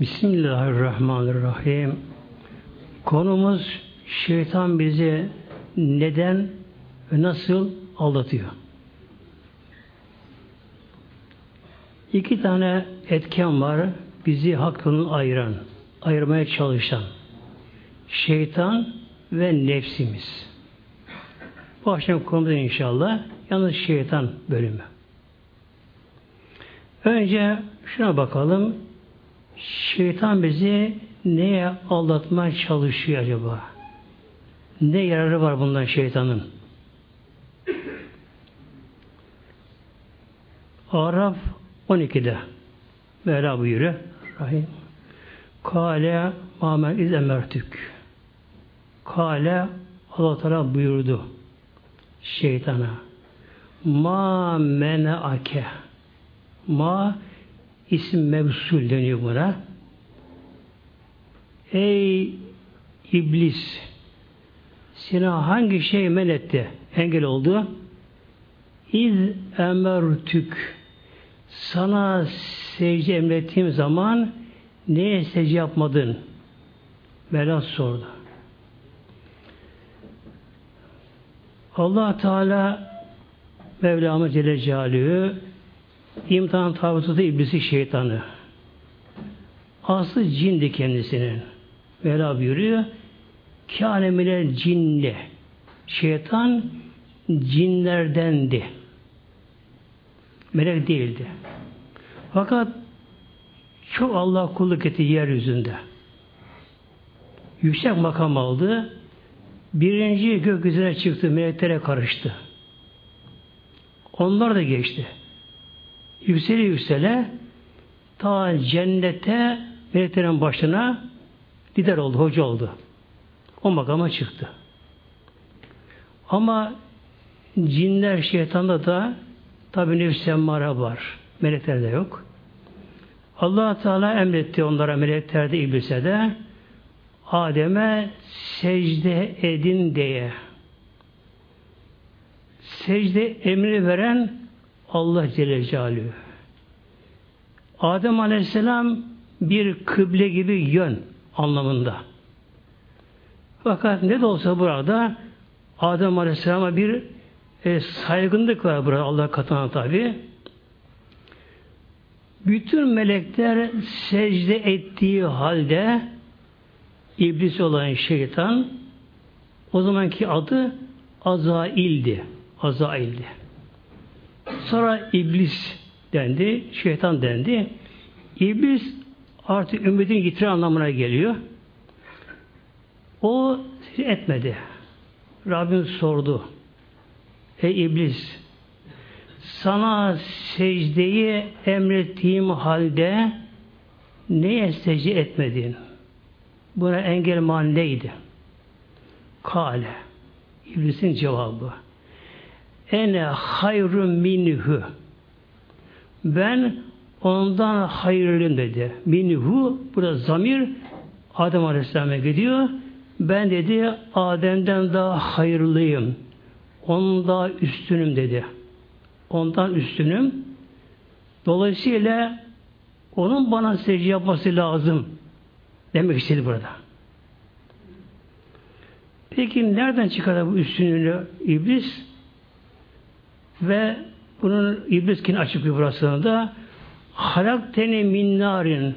Bismillahirrahmanirrahim. Konumuz şeytan bizi neden ve nasıl aldatıyor? İki tane etken var bizi hakkını ayıran, ayırmaya çalışan. Şeytan ve nefsimiz. Bu akşam konumuz inşallah yalnız şeytan bölümü. Önce şuna bakalım. Şeytan bizi neye aldatmaya çalışıyor acaba? Ne yararı var bundan şeytanın? Araf 12'de Mevla buyuruyor. Rahim. Kale mamen iz emertük. Kale Allah Teala buyurdu şeytana. Ma ake. Ma isim mevsul deniyor buna. Ey iblis sana hangi şey men etti? Engel oldu. İz emertük sana secde emrettiğim zaman neye secde yapmadın? Mevla sordu. allah Teala Mevlamız Celle Celaluhu imtihan da iblisi şeytanı. Aslı cindi kendisinin. Mevla buyuruyor. Kânemile cinle. Şeytan cinlerdendi. Melek değildi. Fakat çok Allah kulluk etti yeryüzünde. Yüksek makam aldı. Birinci gökyüzüne çıktı, meleklere karıştı. Onlar da geçti. Yükseli yüksele ta cennete meleklerin başına lider oldu, hoca oldu. O makama çıktı. Ama cinler, şeytanda da tabi nefs emmara var. Meleklerde yok. allah Teala emretti onlara meleklerde, iblise de Adem'e secde edin diye. Secde emri veren Allah Celle Celaluhu. Adem Aleyhisselam bir kıble gibi yön anlamında. Fakat ne de olsa burada Adem Aleyhisselam'a bir e, saygınlık var burada Allah katına tabi. Bütün melekler secde ettiği halde iblis olan şeytan o zamanki adı Azail'di. Azail'di. Sonra iblis dendi, şeytan dendi. İblis artık ümidin yitiri anlamına geliyor. O etmedi. Rabbim sordu. Ey iblis sana secdeyi emrettiğim halde neye secde etmedin? Buna engel man? Kale. İblisin cevabı. Ene hayrun minhu. Ben ondan hayırlıyım dedi. Minhu, burada zamir Adem Aleyhisselam'a gidiyor. Ben dedi Adem'den daha hayırlıyım. Onun daha üstünüm dedi. Ondan üstünüm. Dolayısıyla onun bana secde yapması lazım. Demek istedi burada. Peki nereden çıkar bu üstünlüğünü iblis? Ve bunun iblis kim açıklıyor burasında? Halakteni minnarin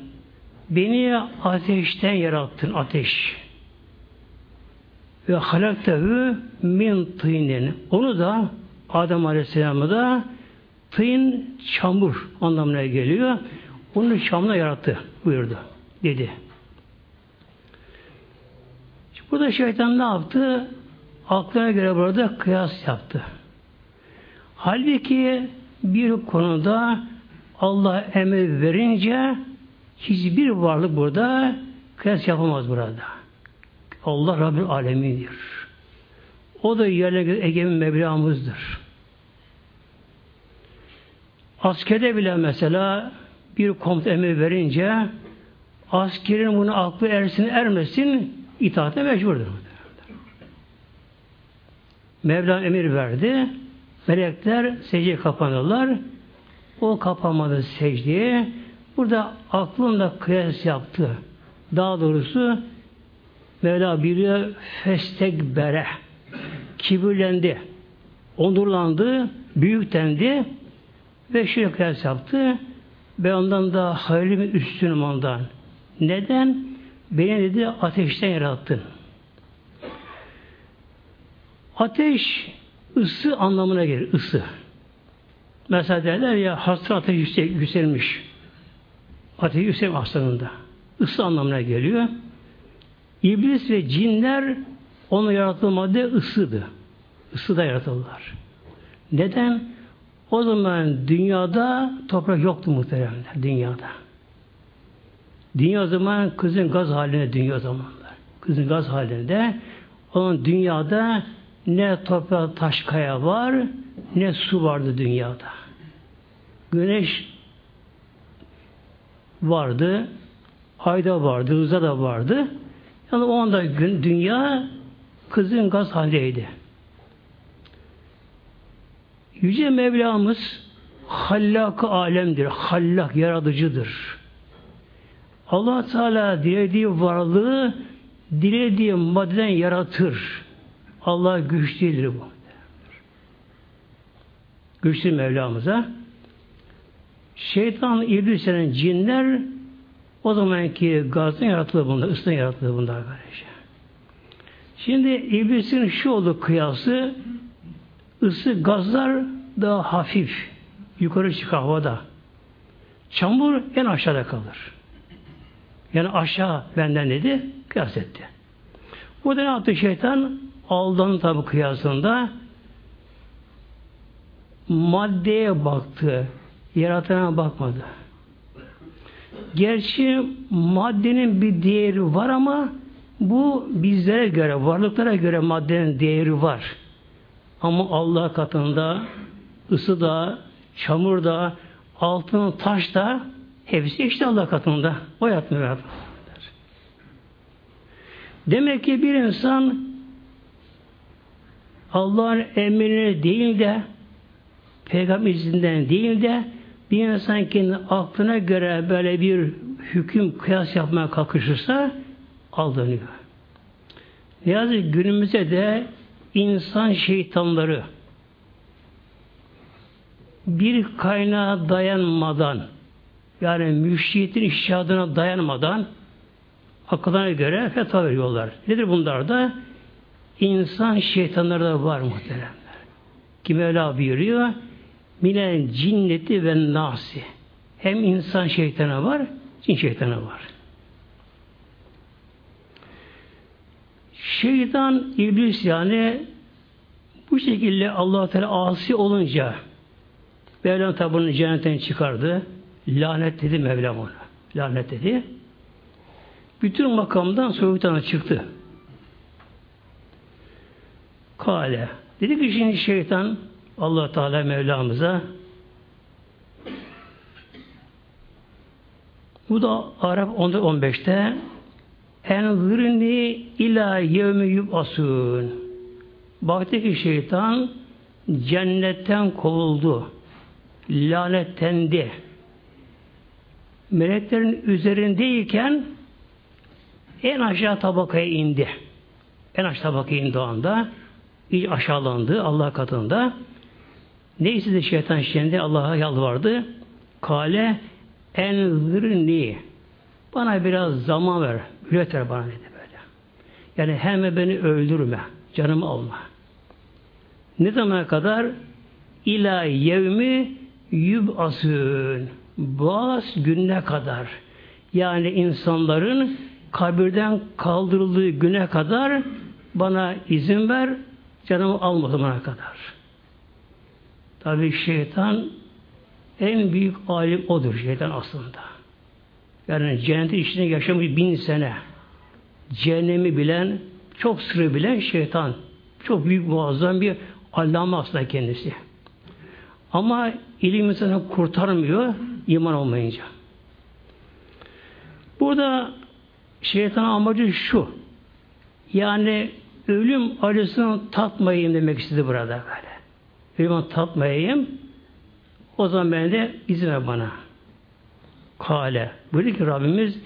beni ateşten yarattın ateş. Ve halaktehu min tıynin. Onu da Adem Aleyhisselam'ı da tıyın çamur anlamına geliyor. Onu çamla yarattı buyurdu. Dedi. Burada şeytan ne yaptı? Aklına göre burada kıyas yaptı. Halbuki bir konuda Allah emir verince hiçbir varlık burada kıyas yapamaz burada. Allah Rabbül Alemin'dir. O da yerine egemen Mevlamızdır. Askerde bile mesela bir komut emir verince askerin bunu aklı ersin ermesin itaate mecburdur. Mevla emir verdi. Melekler secdeye kapanırlar. O kapanmadı secdeye. Burada aklımla kıyas yaptı. Daha doğrusu Mevla biliyor festekbere kibirlendi, onurlandı, büyüktendi ve şöyle kıyas yaptı. Ben ondan da hayırlı bir üstünüm ondan. Neden? Beni dedi ateşten yarattın. Ateş ısı anlamına gelir. ısı. Mesela derler ya hasta ateş yükselmiş. Ateş yükselmiş hastalığında. Isı anlamına geliyor. İblis ve cinler onu yarattığı madde ısıdı. Isıda yaratıldılar. Neden? O zaman dünyada toprak yoktu muhteremler. Dünyada. Dünya zaman kızın gaz halinde dünya zamanlar. Kızın gaz halinde onun dünyada ne toprak taş kaya var ne su vardı dünyada. Güneş vardı, ayda vardı, hıza da vardı. Yani o anda gün, dünya kızın gaz haldeydi. Yüce Mevlamız hallak alemdir. Hallak yaratıcıdır. Allah Teala dilediği varlığı dilediği maddeden yaratır. Allah güçlüdür bu. Güçlü Mevlamıza. Şeytan, iblislerin cinler o zamanki gazdan yaratıldı bunlar, ısıdan yaratıldı bunlar arkadaşlar. Şimdi iblisin şu oldu kıyası ısı gazlar daha hafif yukarı çıkar havada. Çamur en aşağıda kalır. Yani aşağı benden dedi, kıyas etti. Bu da ne yaptı şeytan? Aldanı tabi kıyasında maddeye baktı. Yaratana bakmadı. Gerçi maddenin bir değeri var ama bu bizlere göre, varlıklara göre maddenin değeri var. Ama Allah katında ısı da, çamur da, altın, taş da hepsi işte Allah katında. O yatmıyor. Demek ki bir insan Allah'ın emrine değil de peygamber izinden değil de bir insan kendi aklına göre böyle bir hüküm kıyas yapmaya kalkışırsa aldanıyor. Ne yazık günümüzde de insan şeytanları bir kaynağa dayanmadan yani müşriyetin işadına dayanmadan akıllarına göre fetva veriyorlar. Nedir bunlar da? İnsan şeytanları da var muhteremler. Kim Mevla buyuruyor? Minen cinneti ve nasi. Hem insan şeytanı var, cin şeytanı var. Şeytan, iblis yani bu şekilde allah Teala asi olunca Mevlam tabunu cennetten çıkardı. Lanet dedi Mevlam ona. Lanet dedi. Bütün makamdan soyutana çıktı. Kale. Dedi ki şimdi şeytan allah Teala Mevlamıza bu da Arap 15'te Enzirni ila yevmi yub'asun. Baktı ki şeytan cennetten kovuldu. Lanettendi. Meleklerin üzerindeyken en aşağı tabakaya indi. En aşağı tabakaya indi o anda. İyi aşağılandı Allah katında. Ne istedi şeytan şimdi Allah'a yalvardı. Kale enzirni bana biraz zaman ver. Mühlet ver bana dedi böyle. Yani hem beni öldürme. Canımı alma. Ne zamana kadar? İla yevmi yub'asün. Boğaz gününe kadar. Yani insanların kabirden kaldırıldığı güne kadar bana izin ver, canımı alma zamana kadar. Tabi şeytan en büyük alim odur şeytan aslında. Yani cennetin içinde yaşamış bin sene. Cehennemi bilen, çok sırrı bilen şeytan. Çok büyük muazzam bir allame aslında kendisi. Ama ilim insanı kurtarmıyor iman olmayınca. Burada şeytan amacı şu. Yani ölüm acısını tatmayayım demek istedi burada böyle. Ölüm tatmayayım o zaman ben de izin bana. Kale. Buyurdu ki Rabbimiz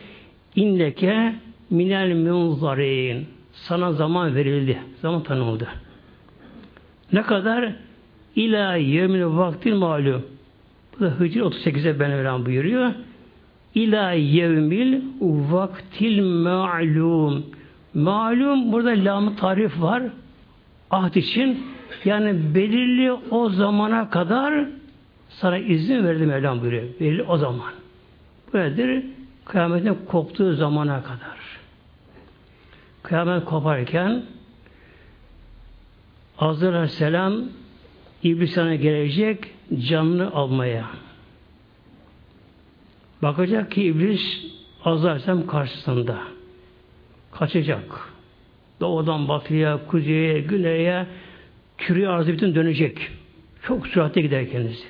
inneke minel munzarin. Sana zaman verildi. Zaman tanınıldı. Ne kadar? İlâ yevmil vaktil malum. Bu da Hicri 38'e ben öğren buyuruyor. İlâ yevmil vaktil ma'lum. Malum burada lam tarif var. Ahd için yani belirli o zamana kadar sana izin verdim Mevlam buyuruyor. Belirli o zaman. Böyledir kıyametin koptuğu zamana kadar. Kıyamet koparken Azrail Aleyhisselam İblis'e gelecek canını almaya. Bakacak ki İblis Azrail Aleyhisselam karşısında. Kaçacak. Doğudan batıya, kuzeye, güneye küre arzı bütün dönecek. Çok süratle gider kendisi.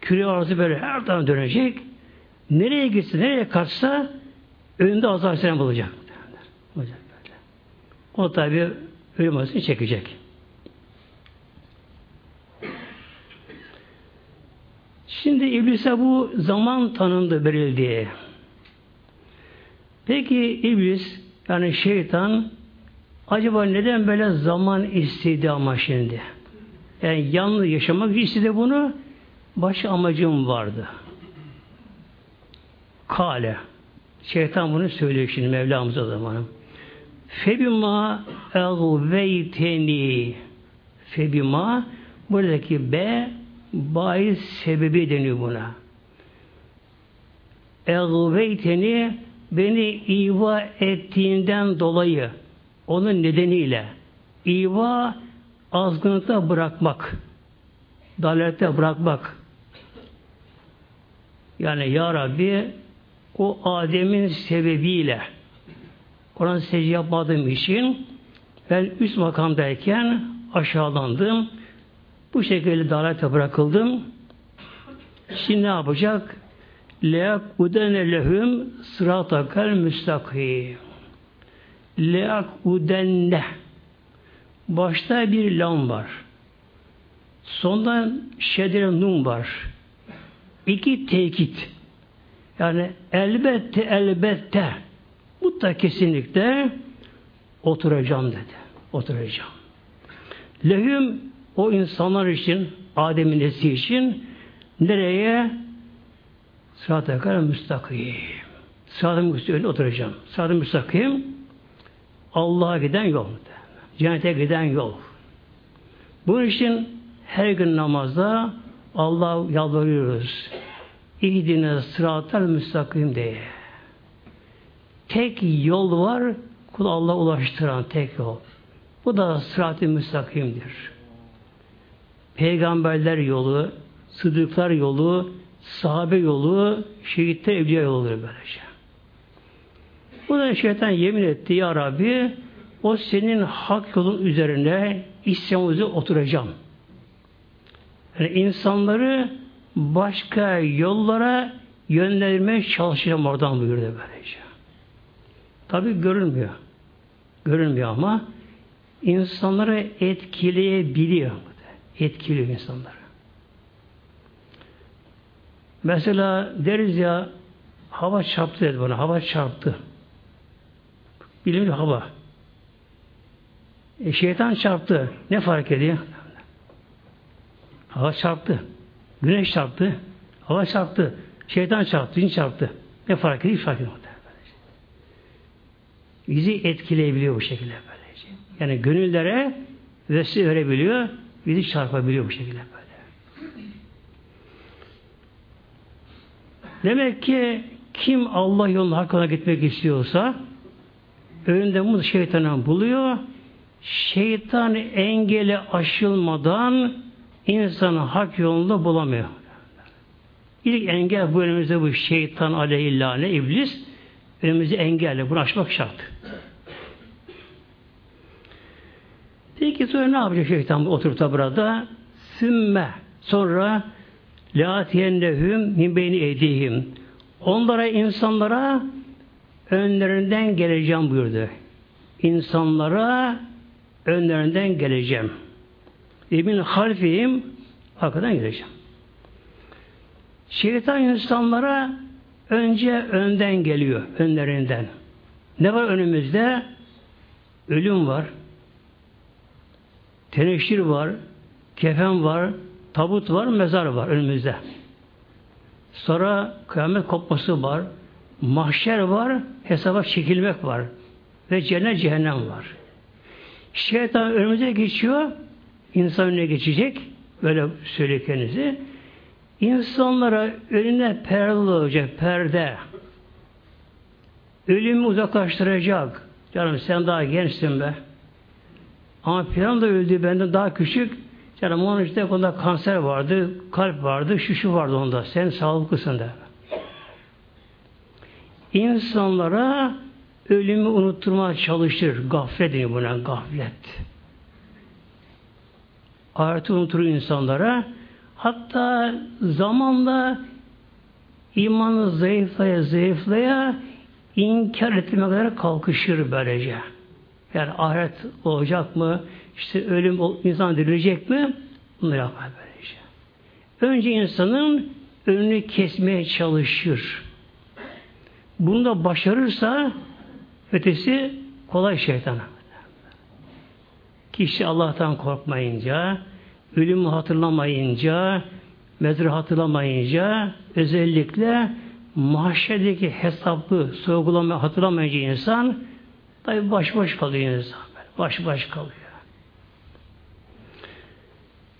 Küre arzı böyle her taraftan dönecek. Nereye gitse, nereye kaçsa önünde Azrail Aleyhisselam bulacak. Böyle. O tabi ölüm acısını çekecek. Şimdi iblise bu zaman tanındı verildi. Peki iblis yani şeytan acaba neden böyle zaman istedi ama şimdi? Yani yalnız yaşamak istedi bunu başka amacım vardı. Kale. Şeytan bunu söylüyor şimdi Mevlamıza zamanım. Febima egveyteni Febima buradaki B bahis sebebi deniyor buna. Egveyteni beni iva ettiğinden dolayı onun nedeniyle iva azgınlıkta bırakmak dalalette bırakmak yani Ya Rabbi o Adem'in sebebiyle ona secde yapmadığım için ben üst makamdayken aşağılandım. Bu şekilde dalalete bırakıldım. Şimdi ne yapacak? Leak udene lehum sıratakal müstakim. Leak udenne. Başta bir lam var. Sondan şedire nun var. İki tekit. Yani elbette elbette mutlaka kesinlikle oturacağım dedi. Oturacağım. Lehüm o insanlar için Adem'in nesli için nereye? Sırat-ı kadar müstakim. Sırat-ı müstakim oturacağım. Sırat-ı müstakim Allah'a giden yol. Cennete giden yol. Bunun için her gün namazda Allah yalvarıyoruz. İhdine sıratel müstakim diye. Tek yol var, kul Allah ulaştıran tek yol. Bu da sırat-ı müstakimdir. Peygamberler yolu, sıdıklar yolu, sahabe yolu, şehitler evliya yoludur böylece. Bu da şeytan yemin etti ya Rabbi o senin hak yolun üzerine isyanımızı oturacağım. Yani insanları başka yollara yönlendirmeye çalışacağım oradan buyurdu böylece. Tabi görünmüyor. Görünmüyor ama insanları etkileyebiliyor. Etkiliyor insanları. Mesela deriz ya hava çarptı dedi bana. Hava çarptı. Bilimli hava. E, şeytan çarptı. Ne fark ediyor? Hava çarptı. Güneş çarptı. Hava çarptı. Şeytan çarptı. Cin çarptı. Ne fark ediyor? Hiç fark etmiyor. Bizi etkileyebiliyor bu şekilde böylece. Yani gönüllere vesile verebiliyor. Bizi çarpabiliyor bu şekilde böyle. Demek ki kim Allah yoluna hakkına gitmek istiyorsa önünde muz şeytanı buluyor. Şeytan engeli aşılmadan insanı hak yolunda bulamıyor. İlk engel bu önümüzde bu şeytan aleyhillâne iblis önümüzde engelle. Bunu aşmak şart. Peki sonra ne yapacak şeytan oturup da burada? Sümme sonra lâtiyennehüm min beyni edihim. Onlara insanlara önlerinden geleceğim buyurdu. İnsanlara önlerinden geleceğim. Emin halfiyim arkadan geleceğim. Şeytan insanlara önce önden geliyor, önlerinden. Ne var önümüzde? Ölüm var, teneşir var, kefen var, tabut var, mezar var önümüzde. Sonra kıyamet kopması var, mahşer var, hesaba çekilmek var ve cennet cehennem var. Şeytan önümüze geçiyor, insan önüne geçecek, böyle kendisi. İnsanlara önüne perde olacak, perde. Ölümü uzaklaştıracak. Canım sen daha gençsin be. Ama Piran da öldü benden daha küçük. Canım onun işte onda kanser vardı, kalp vardı, şu şu vardı onda. Sen sağlıklısın de. İnsanlara ölümü unutturmaya çalışır. Gaflet deniyor buna, gaflet. Ahireti unutur insanlara. Hatta zamanla imanı zayıflaya zayıflaya inkar etmeye kadar kalkışır böylece. Yani ahiret olacak mı? İşte ölüm insan dirilecek mi? Bunları yapar böylece. Önce insanın önünü kesmeye çalışır. Bunu da başarırsa ötesi kolay şeytana. Kişi Allah'tan korkmayınca, ölümü hatırlamayınca, mezarı hatırlamayınca, özellikle mahşerdeki hesaplı sorgulamayı hatırlamayınca insan tabi baş baş kalıyor insan. Baş baş kalıyor.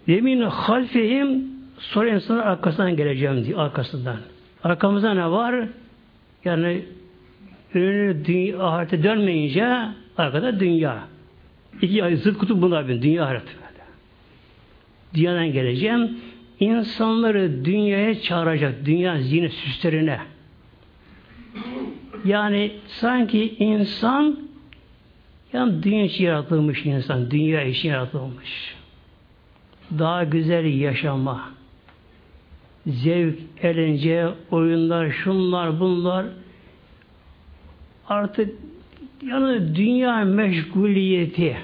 Yemin halfehim sonra insanın arkasından geleceğim diye arkasından. Arkamızda ne var? Yani önünü dünya, ahirete dönmeyince arkada dünya. İki zıt kutup bunlar benim. Dünya ahiret. Dünyadan geleceğim. İnsanları dünyaya çağıracak. Dünya zine süslerine. Yani sanki insan yani dünya için yaratılmış insan. Dünya için yaratılmış. Daha güzel yaşama. Zevk, eğlence, oyunlar, şunlar, bunlar artık yani dünya meşguliyeti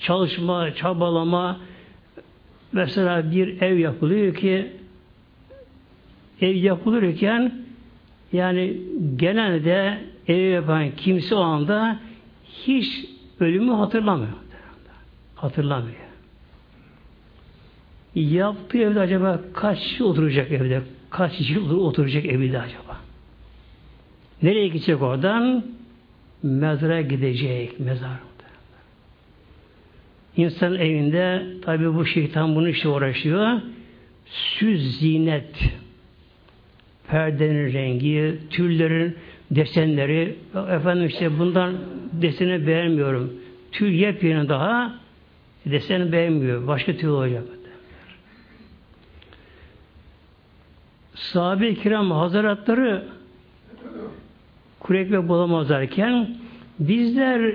çalışma, çabalama mesela bir ev yapılıyor ki ev yapılırken yani genelde ev yapan kimse o anda hiç ölümü hatırlamıyor. Hatırlamıyor. Yaptığı evde acaba kaç yıl oturacak evde? Kaç yıl oturacak evde acaba? Nereye gidecek oradan? Mezara gidecek. Mezar. İnsan evinde tabi bu şeytan bunu işte uğraşıyor. Süz zinet perdenin rengi, tüllerin desenleri efendim işte bundan deseni beğenmiyorum. Tül yepyeni daha deseni beğenmiyor. Başka tül olacak. Sahabe-i kiram hazretleri kuru ekmek bulamazlarken bizler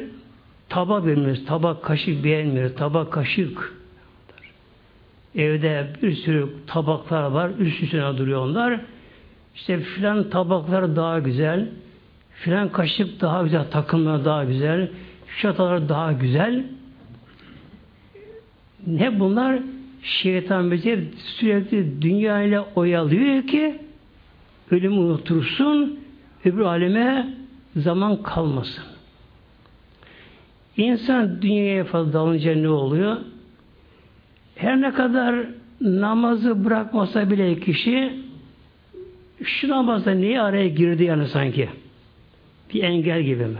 tabak vermiyoruz. Tabak kaşık beğenmiyoruz. Tabak kaşık. Evde bir sürü tabaklar var. Üst üstüne duruyor onlar. İşte filan tabaklar daha güzel. Filan kaşık daha güzel. Takımlar daha güzel. Şatalar daha güzel. Ne bunlar? Şeytan bizi sürekli dünya ile oyalıyor ki ölümü unutursun öbür aleme zaman kalmasın. İnsan dünyaya fazla dalınca ne oluyor? Her ne kadar namazı bırakmasa bile kişi şu namazda niye araya girdi yani sanki? Bir engel gibi mi?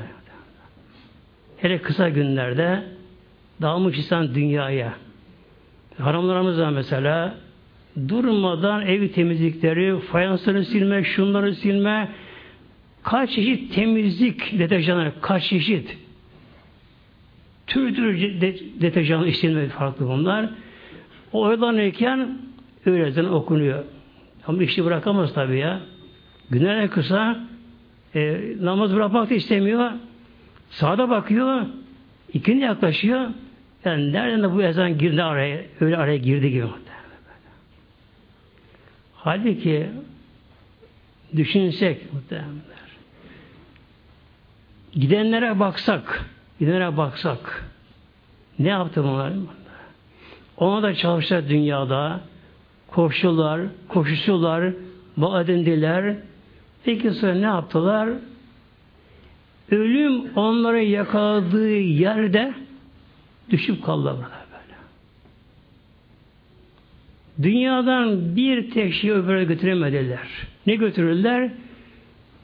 Hele kısa günlerde dağılmış insan dünyaya. Haramlarımızda mesela durmadan ev temizlikleri, fayansları silme, şunları silme, kaç çeşit temizlik deterjanları, kaç çeşit tür tür deterjan işlenme farklı bunlar. O oyalanırken öğleden okunuyor. Ama işi bırakamaz tabi ya. Günler en kısa e, namaz bırakmak da istemiyor. Sağda bakıyor. ikini yaklaşıyor. Yani nereden de bu ezan girdi araya, öyle araya girdi gibi. Halbuki düşünsek muhtemelenler. Gidenlere baksak, gidenlere baksak ne yaptı bunlar? Ona da çalışsa dünyada koşular, koşuşular, edindiler. Peki sonra ne yaptılar? Ölüm onları yakaladığı yerde düşüp kaldılar böyle. Dünyadan bir tek şey öbürüne götüremediler. Ne götürürler?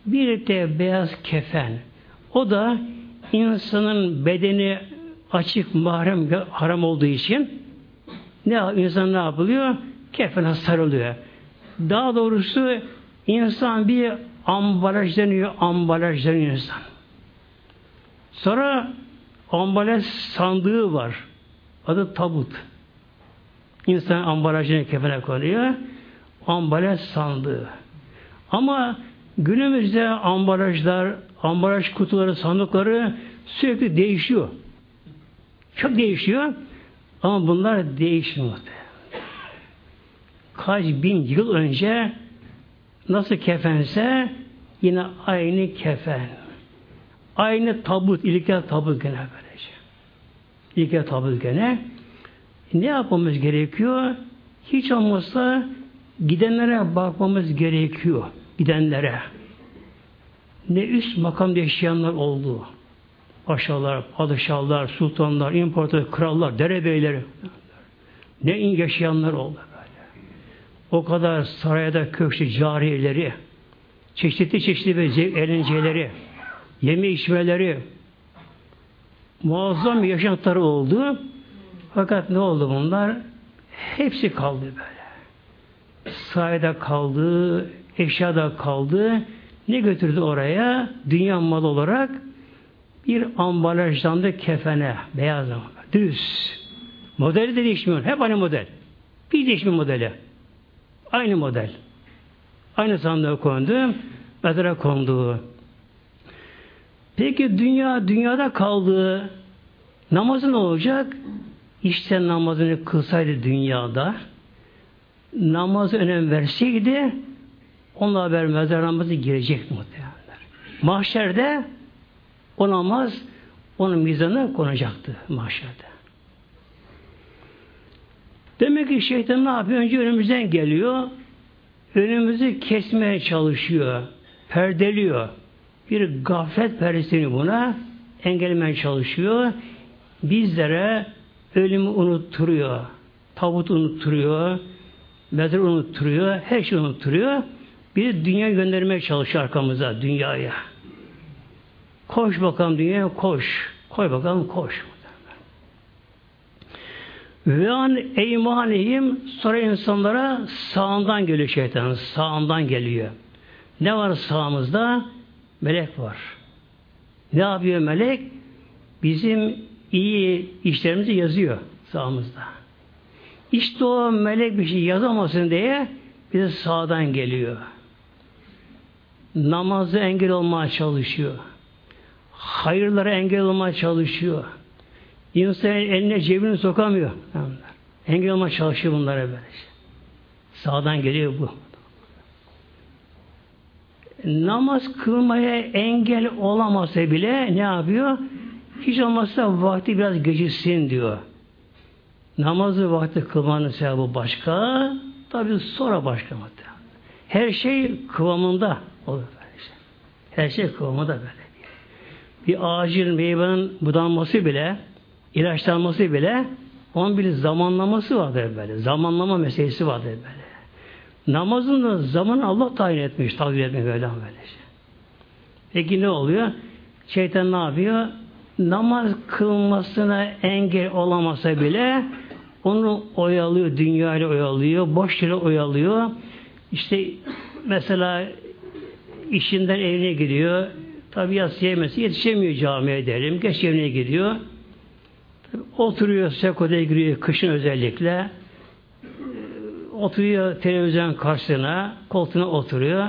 Bir tek beyaz kefen. O da insanın bedeni açık, mahrem, haram olduğu için ne insan ne yapılıyor? Kefene sarılıyor. Daha doğrusu insan bir ambalaj deniyor, ambalaj deniyor insan. Sonra ambalaj sandığı var. Adı tabut. İnsan ambalajını kefene konuyor. Ambalaj sandığı. Ama günümüzde ambalajlar, ambalaj kutuları, sandıkları sürekli değişiyor. Çok değişiyor. Ama bunlar değişmiyor. Kaç bin yıl önce nasıl kefense yine aynı kefen. Aynı tabut, ilkel tabut gene böylece. İlkel tabut gene. Ne yapmamız gerekiyor? Hiç olmazsa gidenlere bakmamız gerekiyor. Gidenlere. Ne üst makam yaşayanlar oldu. Paşalar, padişahlar, sultanlar, imparator, krallar, derebeyleri. Ne in yaşayanlar oldu. O kadar sarayda köşkü cariyeleri, çeşitli çeşitli ve eğlenceleri, yeme içmeleri, muazzam yaşantıları oldu. Fakat ne oldu bunlar? Hepsi kaldı böyle. Sarayda kaldı, eşyada kaldı. Ne götürdü oraya? Dünya malı olarak bir ambalajlandı kefene, beyaz ama, düz. Modeli de değişmiyor. Hep aynı model. Bir değişmiyor modeli. Aynı model. Aynı sandığa kondu, mezara kondu. Peki dünya dünyada kaldığı namazı ne olacak? İşte namazını kılsaydı dünyada namazı önem verseydi onunla haber mezar namazı girecek muhtemelenler. Mahşerde o namaz onun mizanına konacaktı mahşerde. Demek ki şeytan ne yapıyor? Önce önümüzden geliyor. Önümüzü kesmeye çalışıyor. Perdeliyor. Bir gaflet perdesini buna engellemeye çalışıyor. Bizlere ölümü unutturuyor. Tavut unutturuyor. Mezar unutturuyor. Her şey unutturuyor. Bir dünya göndermeye çalışıyor arkamıza, dünyaya. Koş bakalım dünyaya koş. Koy bakalım koş. Ve an eymanihim sonra insanlara sağından geliyor şeytan. Sağından geliyor. Ne var sağımızda? Melek var. Ne yapıyor melek? Bizim iyi işlerimizi yazıyor sağımızda. İşte o melek bir şey yazamasın diye bize sağdan geliyor. Namazı engel olmaya çalışıyor hayırlara engel olmaya çalışıyor. İnsan eline cebini sokamıyor. Engel olmaya çalışıyor bunlara böyle. Sağdan geliyor bu. Namaz kılmaya engel olamasa bile ne yapıyor? Hiç olmazsa vakti biraz geciksin diyor. Namazı vakti kılmanın sevabı başka, tabi sonra başka muhtemelen. Her şey kıvamında olur. Her şey kıvamında böyle bir ağacın meyvenin budanması bile, ilaçlanması bile onun bir zamanlaması vardır böyle. Zamanlama meselesi vardır böyle. Namazın da zaman Allah tayin etmiş, takdir etmiş böyle böyle. Peki ne oluyor? Şeytan ne yapıyor? Namaz kılmasına engel olamasa bile onu oyalıyor, dünyayla oyalıyor, boş yere oyalıyor. İşte mesela işinden evine gidiyor, Tabi yatsı yemesi yetişemiyor camiye derim. Geç evine gidiyor. Tabi oturuyor, sekoda giriyor kışın özellikle. Oturuyor televizyon karşısına, koltuğuna oturuyor.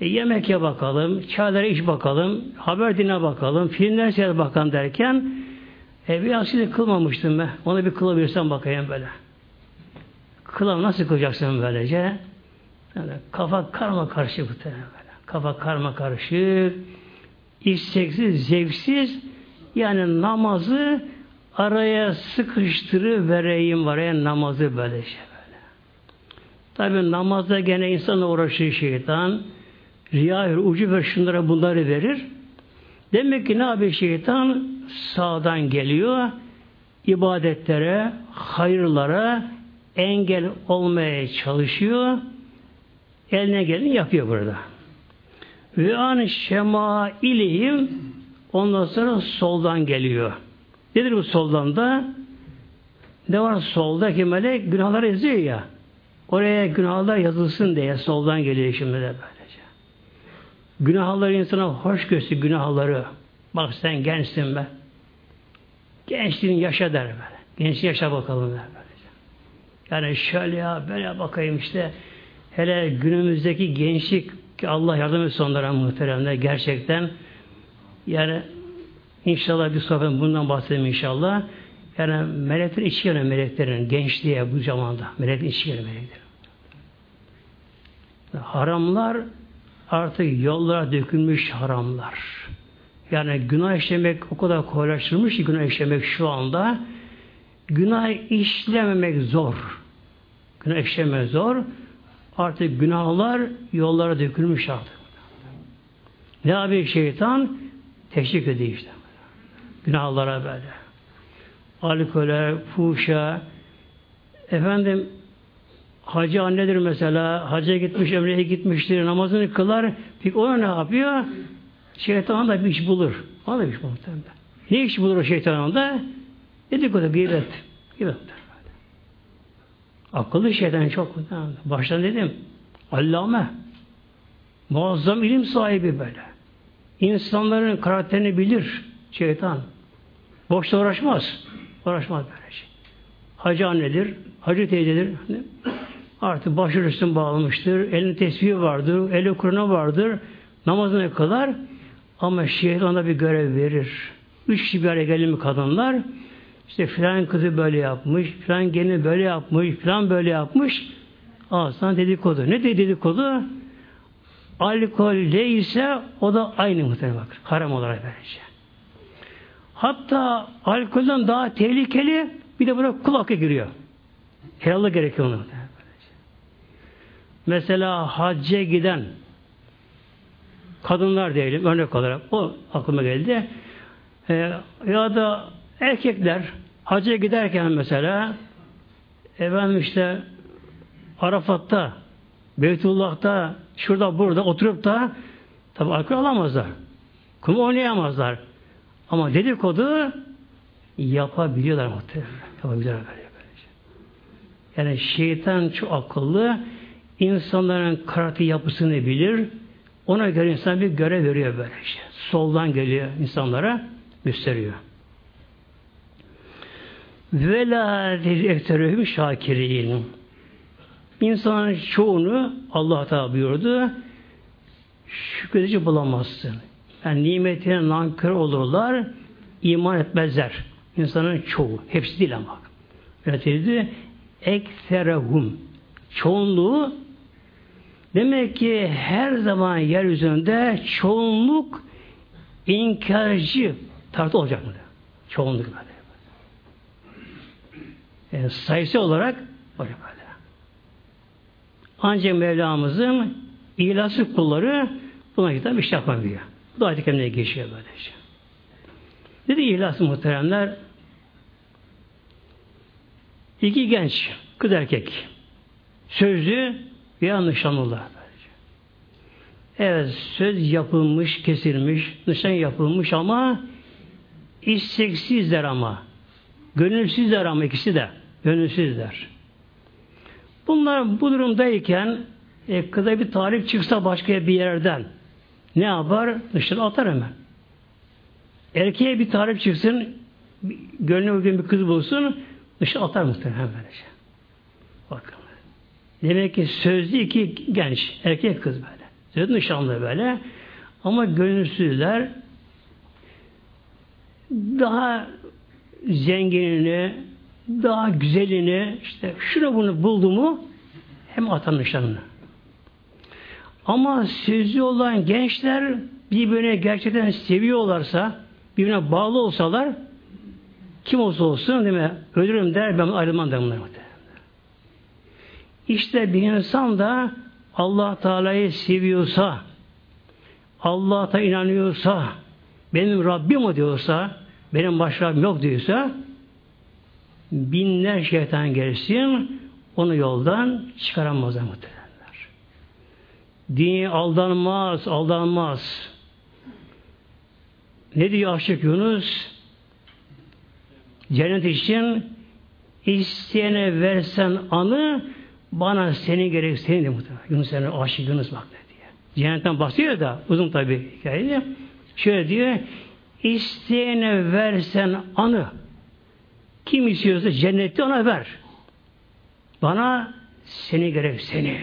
E, yemek ye bakalım, çaylara iç bakalım, haber dinle bakalım, filmler seyret bakalım derken e, bir aslında kılmamıştım ben. Onu bir kılabilirsem bakayım böyle. Kılam nasıl kılacaksın böylece? Yani kafa karma karışık bu böyle. Kafa karma karışık isteksiz, zevksiz yani namazı araya sıkıştırı vereyim var namazı böyle şey böyle. Tabi namazda gene insanla uğraşır şeytan. Riya ucu ver şunlara bunları verir. Demek ki ne yapıyor şeytan? Sağdan geliyor. ibadetlere, hayırlara engel olmaya çalışıyor. Eline geleni yapıyor burada. Ve an şema ileyim ondan sonra soldan geliyor. Nedir bu soldan da? Ne var solda ki melek günahları yazıyor ya. Oraya günahlar yazılsın diye soldan geliyor şimdi de böylece. Günahları insana hoş göster günahları. Bak sen gençsin be. Gençliğin yaşa der böyle. Gençliğin yaşa bakalım der böylece. Yani şöyle ya böyle bakayım işte hele günümüzdeki gençlik ki Allah yardım etsin onlara muhteremler gerçekten yani inşallah bir sohbet bundan bahsedelim inşallah. Yani melekler içi gelen meleklerin gençliğe bu zamanda melekler içi gelen melekler. Haramlar artık yollara dökülmüş haramlar. Yani günah işlemek o kadar kolaylaştırılmış ki günah işlemek şu anda günah işlememek zor. Günah işlemek zor. Artık günahlar yollara dökülmüş artık. Ne abi şeytan? Teşvik ediyor işte. Günahlara böyle. Alkole, fuşa, efendim hacı annedir mesela, hacca gitmiş, ömreye gitmiştir, namazını kılar. Peki o ne yapıyor? Şeytan da bir iş bulur. O da bir iş bulur. Ne iş bulur o şeytan da? Dedikodu, gıybet. Gıybet. Akıllı şeytan çok. Baştan dedim. Allame. Muazzam ilim sahibi böyle. İnsanların karakterini bilir şeytan. Boşta uğraşmaz. Uğraşmaz böyle şey. Hacı annedir, hacı teyzedir. Artık başır üstün bağlamıştır. Elin tesbihi vardır, eli kuruna vardır. Namazını kılar. Ama şeytana bir görev verir. Üç kişi bir araya gelir mi kadınlar? İşte filan kızı böyle yapmış, filan gelini böyle yapmış, filan böyle yapmış. Al sana dedikodu. Ne dedikodu? Alkol ise o da aynı muhtemelen bak. Haram olarak verecek. Hatta alkolden daha tehlikeli bir de buna kul hakkı giriyor. Helallık gerekiyor ona. Mesela hacca giden kadınlar diyelim örnek olarak o aklıma geldi. Ee, ya da erkekler hacca giderken mesela efendim işte Arafat'ta Beytullah'ta şurada burada oturup da tabi alkol alamazlar. Kum oynayamazlar. Ama dedikodu yapabiliyorlar muhtemelen. Yapabiliyorlar böyle. Böylece. Yani şeytan çok akıllı. insanların karakter yapısını bilir. Ona göre insan bir görev veriyor böyle işte. Soldan geliyor insanlara gösteriyor. Ve la ekterühüm şakirin. İnsanın çoğunu Allah Teala buyurdu şükredici bulamazsın. Yani nimetine nankör olurlar, iman etmezler. İnsanın çoğu, hepsi değil ama. Üretildi, ekserehum. Çoğunluğu demek ki her zaman yeryüzünde çoğunluk inkarcı tartı olacak mı? Çoğunluk böyle. Yani sayısı olarak olacak böyle. Ancak Mevlamızın ilası kulları buna kitap iş yapamıyor. Bu ayet-i kerimde geçiyor böylece. Dedi ihlas muhteremler iki genç kız erkek sözlü veya nişanlılar. Evet söz yapılmış, kesilmiş, nişan yapılmış ama isteksizler ama gönülsüzler ama ikisi de gönülsüzler. Bunlar bu durumdayken e, kıza bir tarif çıksa başka bir yerden ne yapar? Dışarı atar hemen. Erkeğe bir tarif çıksın, gönlüne uygun bir kız bulsun, dışarı atar muhtemelen böylece. Bakın. Demek ki sözlü iki genç, erkek kız böyle. Sözlü nişanlı böyle. Ama gönülsüzler daha zenginini, daha güzelini, işte şunu bunu buldu mu hem atar nişanını. Ama sözlü olan gençler birbirine gerçekten seviyorlarsa, birbirine bağlı olsalar kim olsa olsun değil mi? Ölürüm der ben ayrılmam der bunlar. İşte bir insan da Allah Teala'yı seviyorsa, Allah'a inanıyorsa, benim Rabbim o diyorsa, benim başka Rabbim yok diyorsa, binler şeytan gelsin, onu yoldan çıkaramazlar muhtemelenler. Dini aldanmaz, aldanmaz. Ne diyor Aşık Yunus? Cennet için isteyene versen anı bana seni gerek seni de muhtemelen. Yunus Emre aşık Yunus bak ne diye. Cennetten bahsediyor da uzun tabi hikaye. Şöyle diyor isteyene versen anı kim istiyorsa cenneti ona ver. Bana seni gerek seni.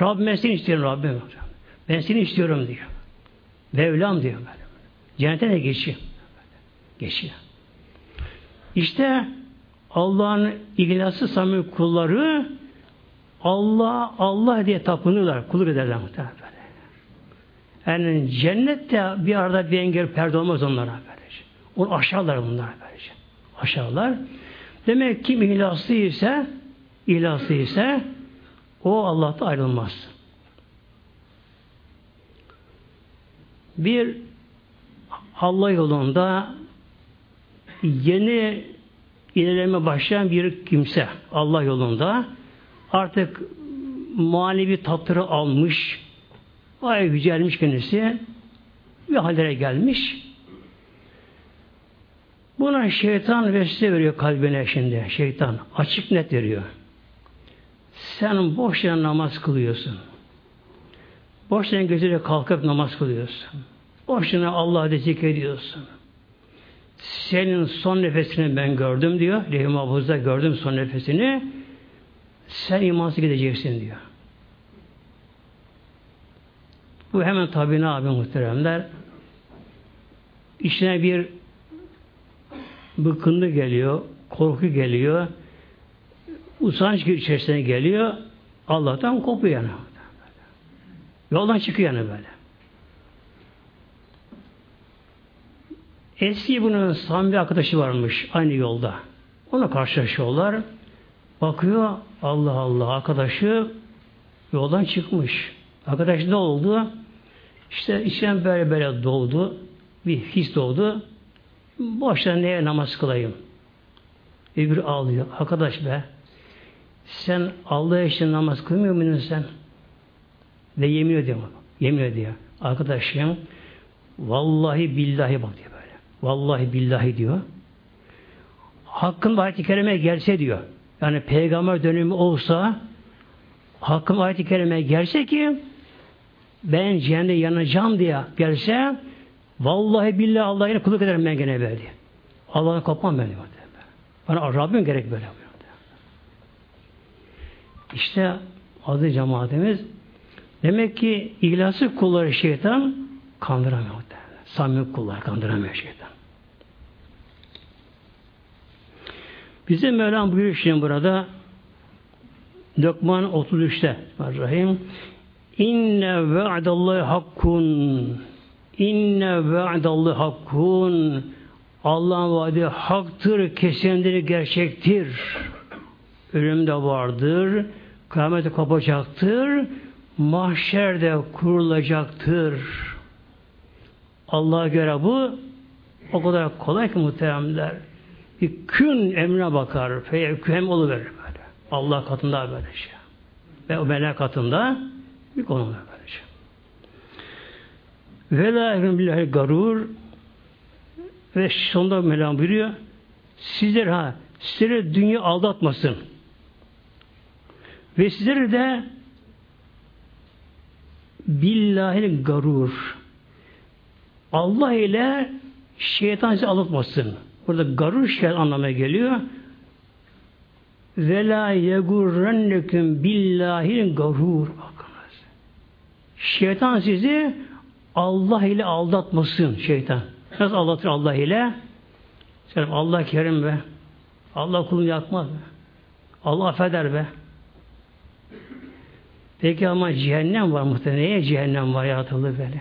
Rabbim ben seni istiyorum Rabbim. Ben seni istiyorum diyor. Mevlam diyor böyle. Cennete de geçiyor. Geçiyor. İşte Allah'ın ilgilası samimi kulları Allah Allah diye tapınırlar. Kulluk ederler muhtemelen böyle. Yani cennette bir arada bir engel perde olmaz onlara böylece. Onu aşağılar bunlar. Aşağılar. Demek ki ihlaslı ise ihlaslı ise o Allah'ta ayrılmaz. Bir Allah yolunda yeni ilerleme başlayan bir kimse Allah yolunda artık manevi tatları almış, bayağı yücelmiş kendisi bir hallere gelmiş. Buna şeytan vesile veriyor kalbine şimdi. Şeytan açık net veriyor. Sen boş yere namaz kılıyorsun. Boş yere gözüyle kalkıp namaz kılıyorsun. Boş yere Allah'ı zikrediyorsun. Senin son nefesini ben gördüm diyor. Lehim Mahfuz'da gördüm son nefesini. Sen imansız gideceksin diyor. Bu hemen tabi ne abi muhteremler? İçine bir bıkkınlık geliyor, korku geliyor, usanç içerisine geliyor, Allah'tan kopuyor yani. Yoldan çıkıyor yani böyle. Eski bunun samimi arkadaşı varmış aynı yolda. Ona karşılaşıyorlar. Bakıyor Allah Allah arkadaşı yoldan çıkmış. Arkadaş ne oldu? İşte içten böyle böyle doğdu. Bir his doğdu. Boşta neye namaz kılayım? Öbür ağlıyor. Arkadaş be sen Allah için namaz kılmıyor muydun sen? Ve yemin ediyor. Yemin ediyor. Arkadaşım vallahi billahi bak diyor böyle. Vallahi billahi diyor. Hakkın ayet-i kerime gelse diyor. Yani peygamber dönemi olsa hakkın ayet-i kerime gelse ki ben cehenneme yanacağım diye gelse vallahi billahi Allah'a kulluk ederim ben gene böyle. Allah'a kopmam ben diyor. Bana Rabbim gerek böyle. İşte adı cemaatimiz. Demek ki ihlası kulları şeytan kandıramıyor. Samimi kullar kandıramıyor şeytan. Bize Mevlam buyuruyor şimdi burada. Lokman 33'te Rahim. İnne ve'dallahi hakkun. İnne ve'dallahi hakkun. Allah'ın vaadi haktır, kesindir, gerçektir. Ölüm de vardır, kıyamete kopacaktır, mahşerde kurulacaktır. Allah'a göre bu o kadar kolay ki muhteremler. Bir kün emrine bakar. Feyevkühem oluverir böyle. Allah katında böyle şey. Ve o melek katında bir konu böyle şey. Ve la billahi garur ve sonunda Mevlam buyuruyor sizler ha sizleri dünya aldatmasın. Ve sizleri de billahi garur. Allah ile şeytan sizi aldatmasın. Burada garur şey anlamına geliyor. Ve la yegurrenneküm billahi garur. Bakınız. Şeytan sizi Allah ile aldatmasın şeytan. Nasıl aldatır Allah ile? Sen Allah kerim be. Allah kulunu yakmaz be. Allah affeder be. Peki ama cehennem var muhtemelen. Neye cehennem var yaratıldı böyle?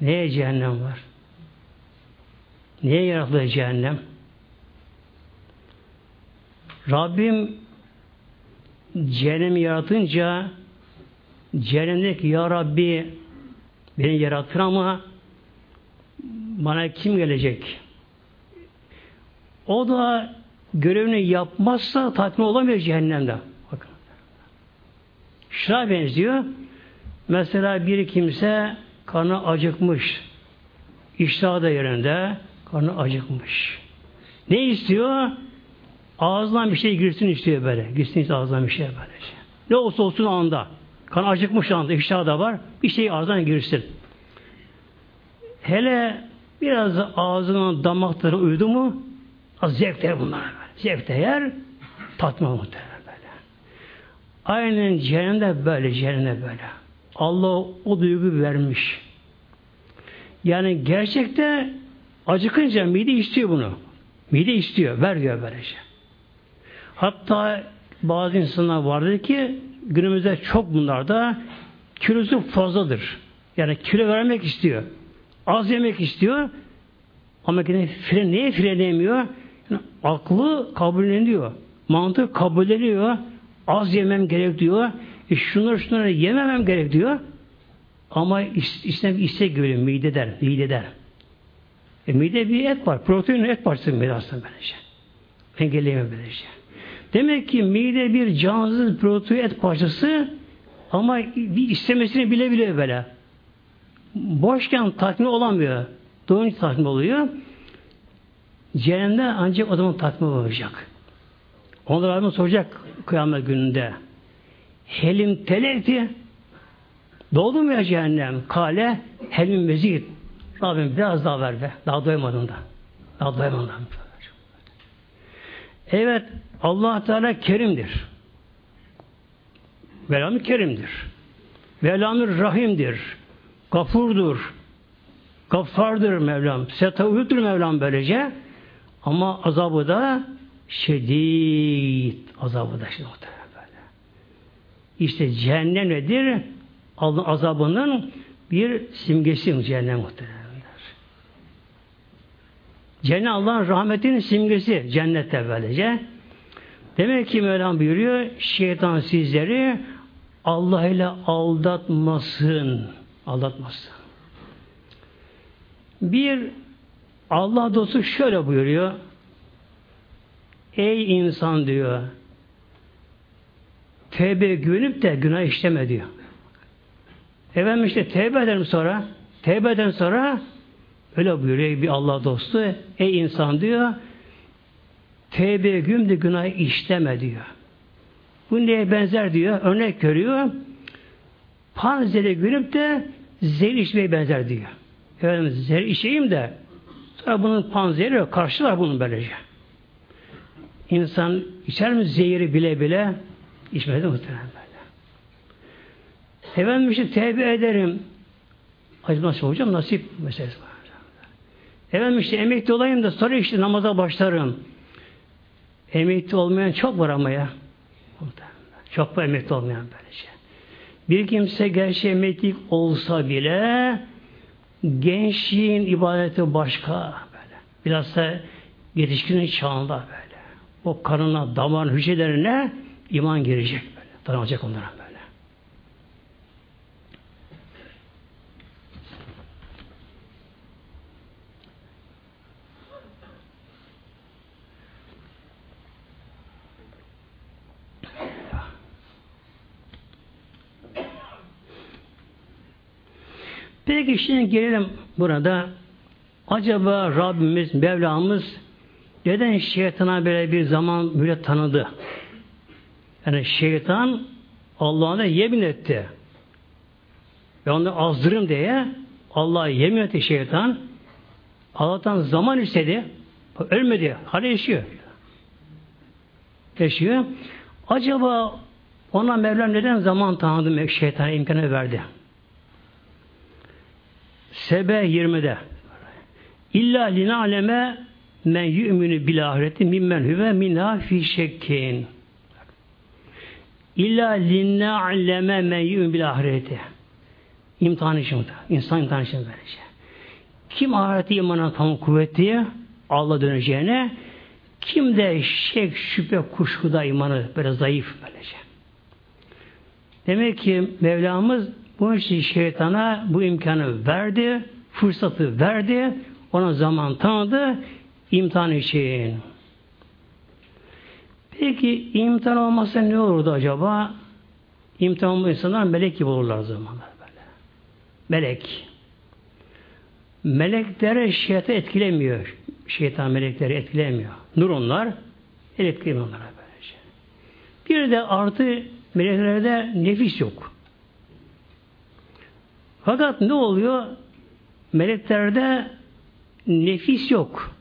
Neye cehennem var? Niye yaratıldı cehennem? Rabbim cehennemi yaratınca cehennemdeki Ya Rabbi beni yarattın ama bana kim gelecek? O da görevini yapmazsa tatmin olamıyor cehennemde. Şuna benziyor. Mesela bir kimse karnı acıkmış. İştahı da yerinde. Karnı acıkmış. Ne istiyor? Ağzından bir şey girsin istiyor böyle. Girsin ağzından bir şey böyle. Ne olsa olsun anda. Kan acıkmış anda. İştahı da var. Bir şey ağzından girsin. Hele biraz ağzına damakları uydu mu az zevk bunlar. Zevk yer tatmin muhtemelen. Aynen cehennemde böyle, cehennemde böyle. Allah o duygu vermiş. Yani gerçekte acıkınca mide istiyor bunu. Mide istiyor, ver diyor böylece. Hatta bazı insanlar vardır ki günümüzde çok bunlarda kilosu fazladır. Yani kilo vermek istiyor. Az yemek istiyor. Ama yine fren, neye frenleyemiyor? Yani aklı kabulleniyor. Mantık kabulleniyor. Az yemem gerek diyor. E şunları şunları yememem gerek diyor. Ama istem istek görüyor mide der, mide der. E mide bir et var, protein et parçası mide aslında böylece. Engelleyemem böylece. Demek ki mide bir cansız protein et parçası ama bir istemesini bile bile böyle. Boşken tatmin olamıyor. Doyunca tatmin oluyor. Cehennemde ancak o zaman tatmin olacak. Onlar Rabbim soracak kıyamet gününde. Helim teleti Doldu mu ya cehennem? Kale helim mezid. Rabbim biraz daha ver be. Daha doymadım da. Daha doymadım. Evet allah Teala kerimdir. Velamı kerimdir. Velamı rahimdir. Gafurdur. Gaffardır Mevlam. Setavüdür Mevlam böylece. Ama azabı da şiddet. Azabı da şiddet. Böyle. İşte cehennem nedir? Allah'ın azabının bir simgesi cehennem muhtemelenler. Cennet Allah'ın rahmetinin simgesi cennette böylece. Demek ki Mevlam buyuruyor şeytan sizleri Allah ile aldatmasın. Aldatmasın. Bir Allah dostu şöyle buyuruyor. Ey insan diyor. Tevbe güvenip de günah işleme diyor. Efendim işte tevbe ederim sonra. Tevbe sonra öyle buyuruyor bir Allah dostu. Ey insan diyor. Tevbe gümde günah işleme diyor. Bu neye benzer diyor. Örnek görüyor. Panzeri günüp de zehir içmeye benzer diyor. Efendim zehir içeyim de sonra bunun panzeri yok. Karşılar bunun böylece. İnsan içer mi zehiri bile bile içmedi muhtemelen. Efendim işte tevbe ederim. Acaba nasıl hocam? Nasip meselesi var. Efendim işte emekli olayım da sonra işte namaza başlarım. Emekli olmayan çok var ama ya. Çok var emekli olmayan böylece. Bir kimse gerçi emeklilik olsa bile gençliğin ibadeti başka böyle. Biraz da yetişkinin çağında böyle. O kanına, damar hücrelerine iman girecek böyle. Tanınacak onlara. Peki şimdi gelelim burada. Acaba Rabbimiz, Mevlamız neden şeytana böyle bir zaman mühlet tanıdı? Yani şeytan Allah'a yemin etti. Ve onu azdırım diye Allah'a yemin etti şeytan. Allah'tan zaman istedi. Ölmedi. Hala yaşıyor. Yaşıyor. Acaba ona Mevlam neden zaman tanıdı şeytana imkanı verdi? Sebe 20'de İlla linaleme men yu'minu bil ahireti mimmen huve minha fi şekkin. İlla linna'leme men yu'minu bil ahireti. İmtihan için İnsan imtihan için böylece. Kim ahireti imana tam kuvvetli Allah döneceğine kim de şek, şüphe, kuşkuda imanı böyle zayıf böylece. Demek ki Mevlamız bu için şeytana bu imkanı verdi, fırsatı verdi, ona zaman tanıdı, imtihan için. Peki imtihan olmasa ne olurdu acaba? İmtihan olmayan insanlar melek gibi olurlar zamanlar böyle. Melek. Melekleri şeytan etkilemiyor. Şeytan melekleri etkilemiyor. Nur onlar, etkilemiyor onlara böylece. Bir de artı meleklerde nefis yok. Fakat ne oluyor? Meleklerde nefis yok.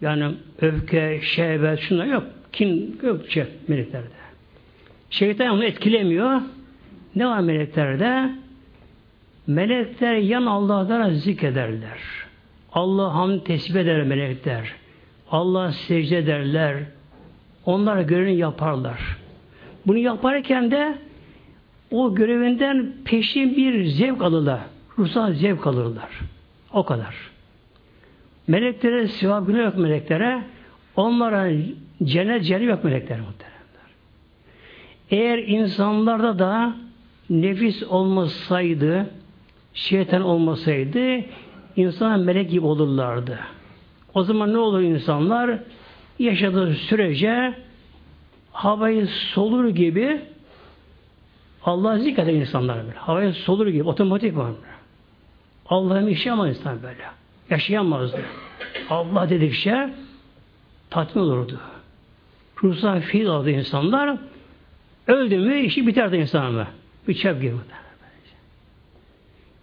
Yani öfke, şehvet, şunlar yok. Kin yok şey, meleklerde. Şeytan onu etkilemiyor. Ne var meleklerde? Melekler yan Allah'tan zikrederler. Allah hamd tesbih eder melekler. Allah secde ederler. Onlar görevini yaparlar. Bunu yaparken de o görevinden peşin bir zevk alırlar. Ruhsal zevk alırlar. O kadar. Meleklere sevap günü yok meleklere. Onlara cennet cennet yok meleklere muhteremler. Eğer insanlarda da nefis olmasaydı, şeytan olmasaydı, insan melek gibi olurlardı. O zaman ne olur insanlar? Yaşadığı sürece havayı solur gibi Allah zikreder insanlar böyle. Havaya solur gibi otomatik var. Allah'ın işi ama insan böyle. Yaşayamazdı. Allah dedikçe tatmin olurdu. Ruhsal fiil aldı insanlar. Öldü mü işi biterdi insan mı? Bir çöp gibi.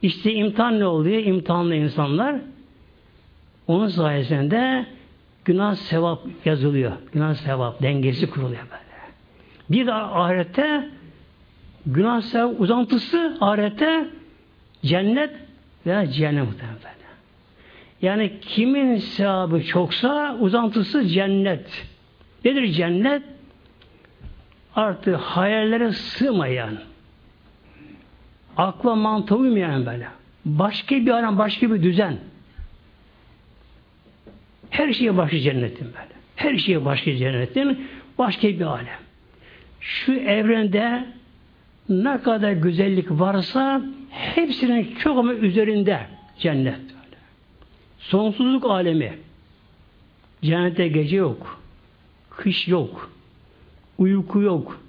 İşte imtihan ne oluyor? İmtihanlı insanlar onun sayesinde günah sevap yazılıyor. Günah sevap dengesi kuruluyor böyle. Bir de ahirette günah sevap uzantısı ahirette cennet veya cehennem muhtemelen. Yani kimin sevabı çoksa uzantısı cennet. Nedir cennet? Artık hayallere sığmayan, akla mantığa uymayan böyle. Başka bir alan, başka bir düzen. Her şeye başka cennetin böyle. Her şeye başka cennetin, başka bir alem. Şu evrende ne kadar güzellik varsa hepsinin çok ama üzerinde cennet. Sonsuzluk alemi. Cennette gece yok. Kış yok. Uyku yok.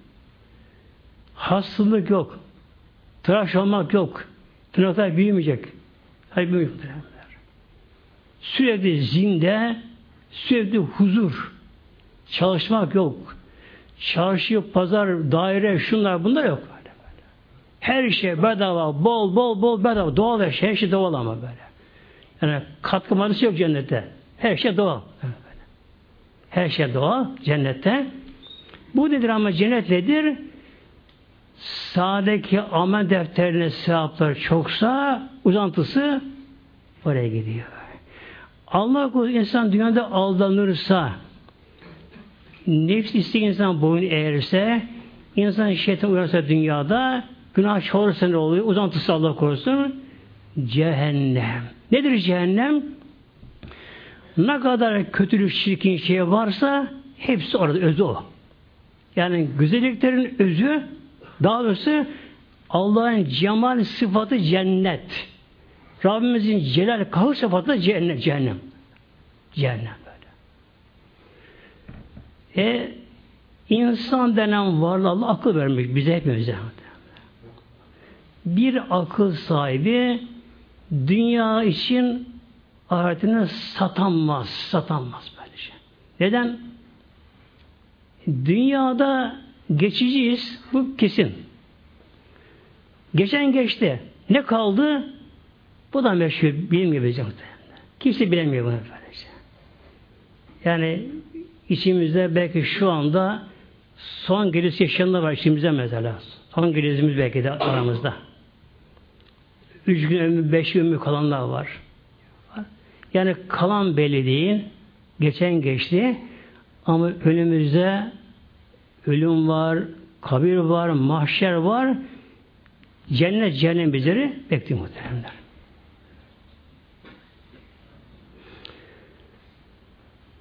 Hastalık yok. Tıraş olmak yok. Tırnaklar büyümeyecek. Hayır büyümeyecek. Sürekli zinde, sürekli huzur. Çalışmak yok. Çarşı, pazar, daire, şunlar bunlar yok böyle. böyle. Her şey bedava, bol bol bol bedava. Doğal her şey, her şey doğal ama böyle. Yani katkı maddesi yok cennette. Her şey doğal. Her şey doğal cennette. Bu nedir ama cennet nedir? Sağdaki amel defterine sevaplar çoksa uzantısı oraya gidiyor. Allah korusun insan dünyada aldanırsa nefs isteyen insan boyun eğerse insan şeytan uyarsa dünyada günah çoğursa ne oluyor? Uzantısı Allah korusun cehennem. Nedir cehennem? Ne kadar kötülük, çirkin şey varsa hepsi orada özü o. Yani güzelliklerin özü daha doğrusu Allah'ın cemal sıfatı cennet. Rabbimizin celal kahır sıfatı cennet, cehennem. Cehennem böyle. E insan denen varlığı Allah akıl vermiş bize hepimize. Bir akıl sahibi dünya için ahiretini satamaz, satamaz böyle şey. Neden? Dünyada geçiciyiz, bu kesin. Geçen geçti. Ne kaldı? Bu da meşhur, bilmiyor bize Kimse bilemiyor bunu böylece. Yani içimizde belki şu anda son gerisi yaşayanlar var içimizde mesela. Son gerisimiz belki de aramızda. Üç gün ömrü, beş gün ömrü kalanlar var. Yani kalan belli değil. Geçen geçti. Ama önümüzde ölüm var, kabir var, mahşer var. Cennet, cehennem bizleri bekliyor muhteremler.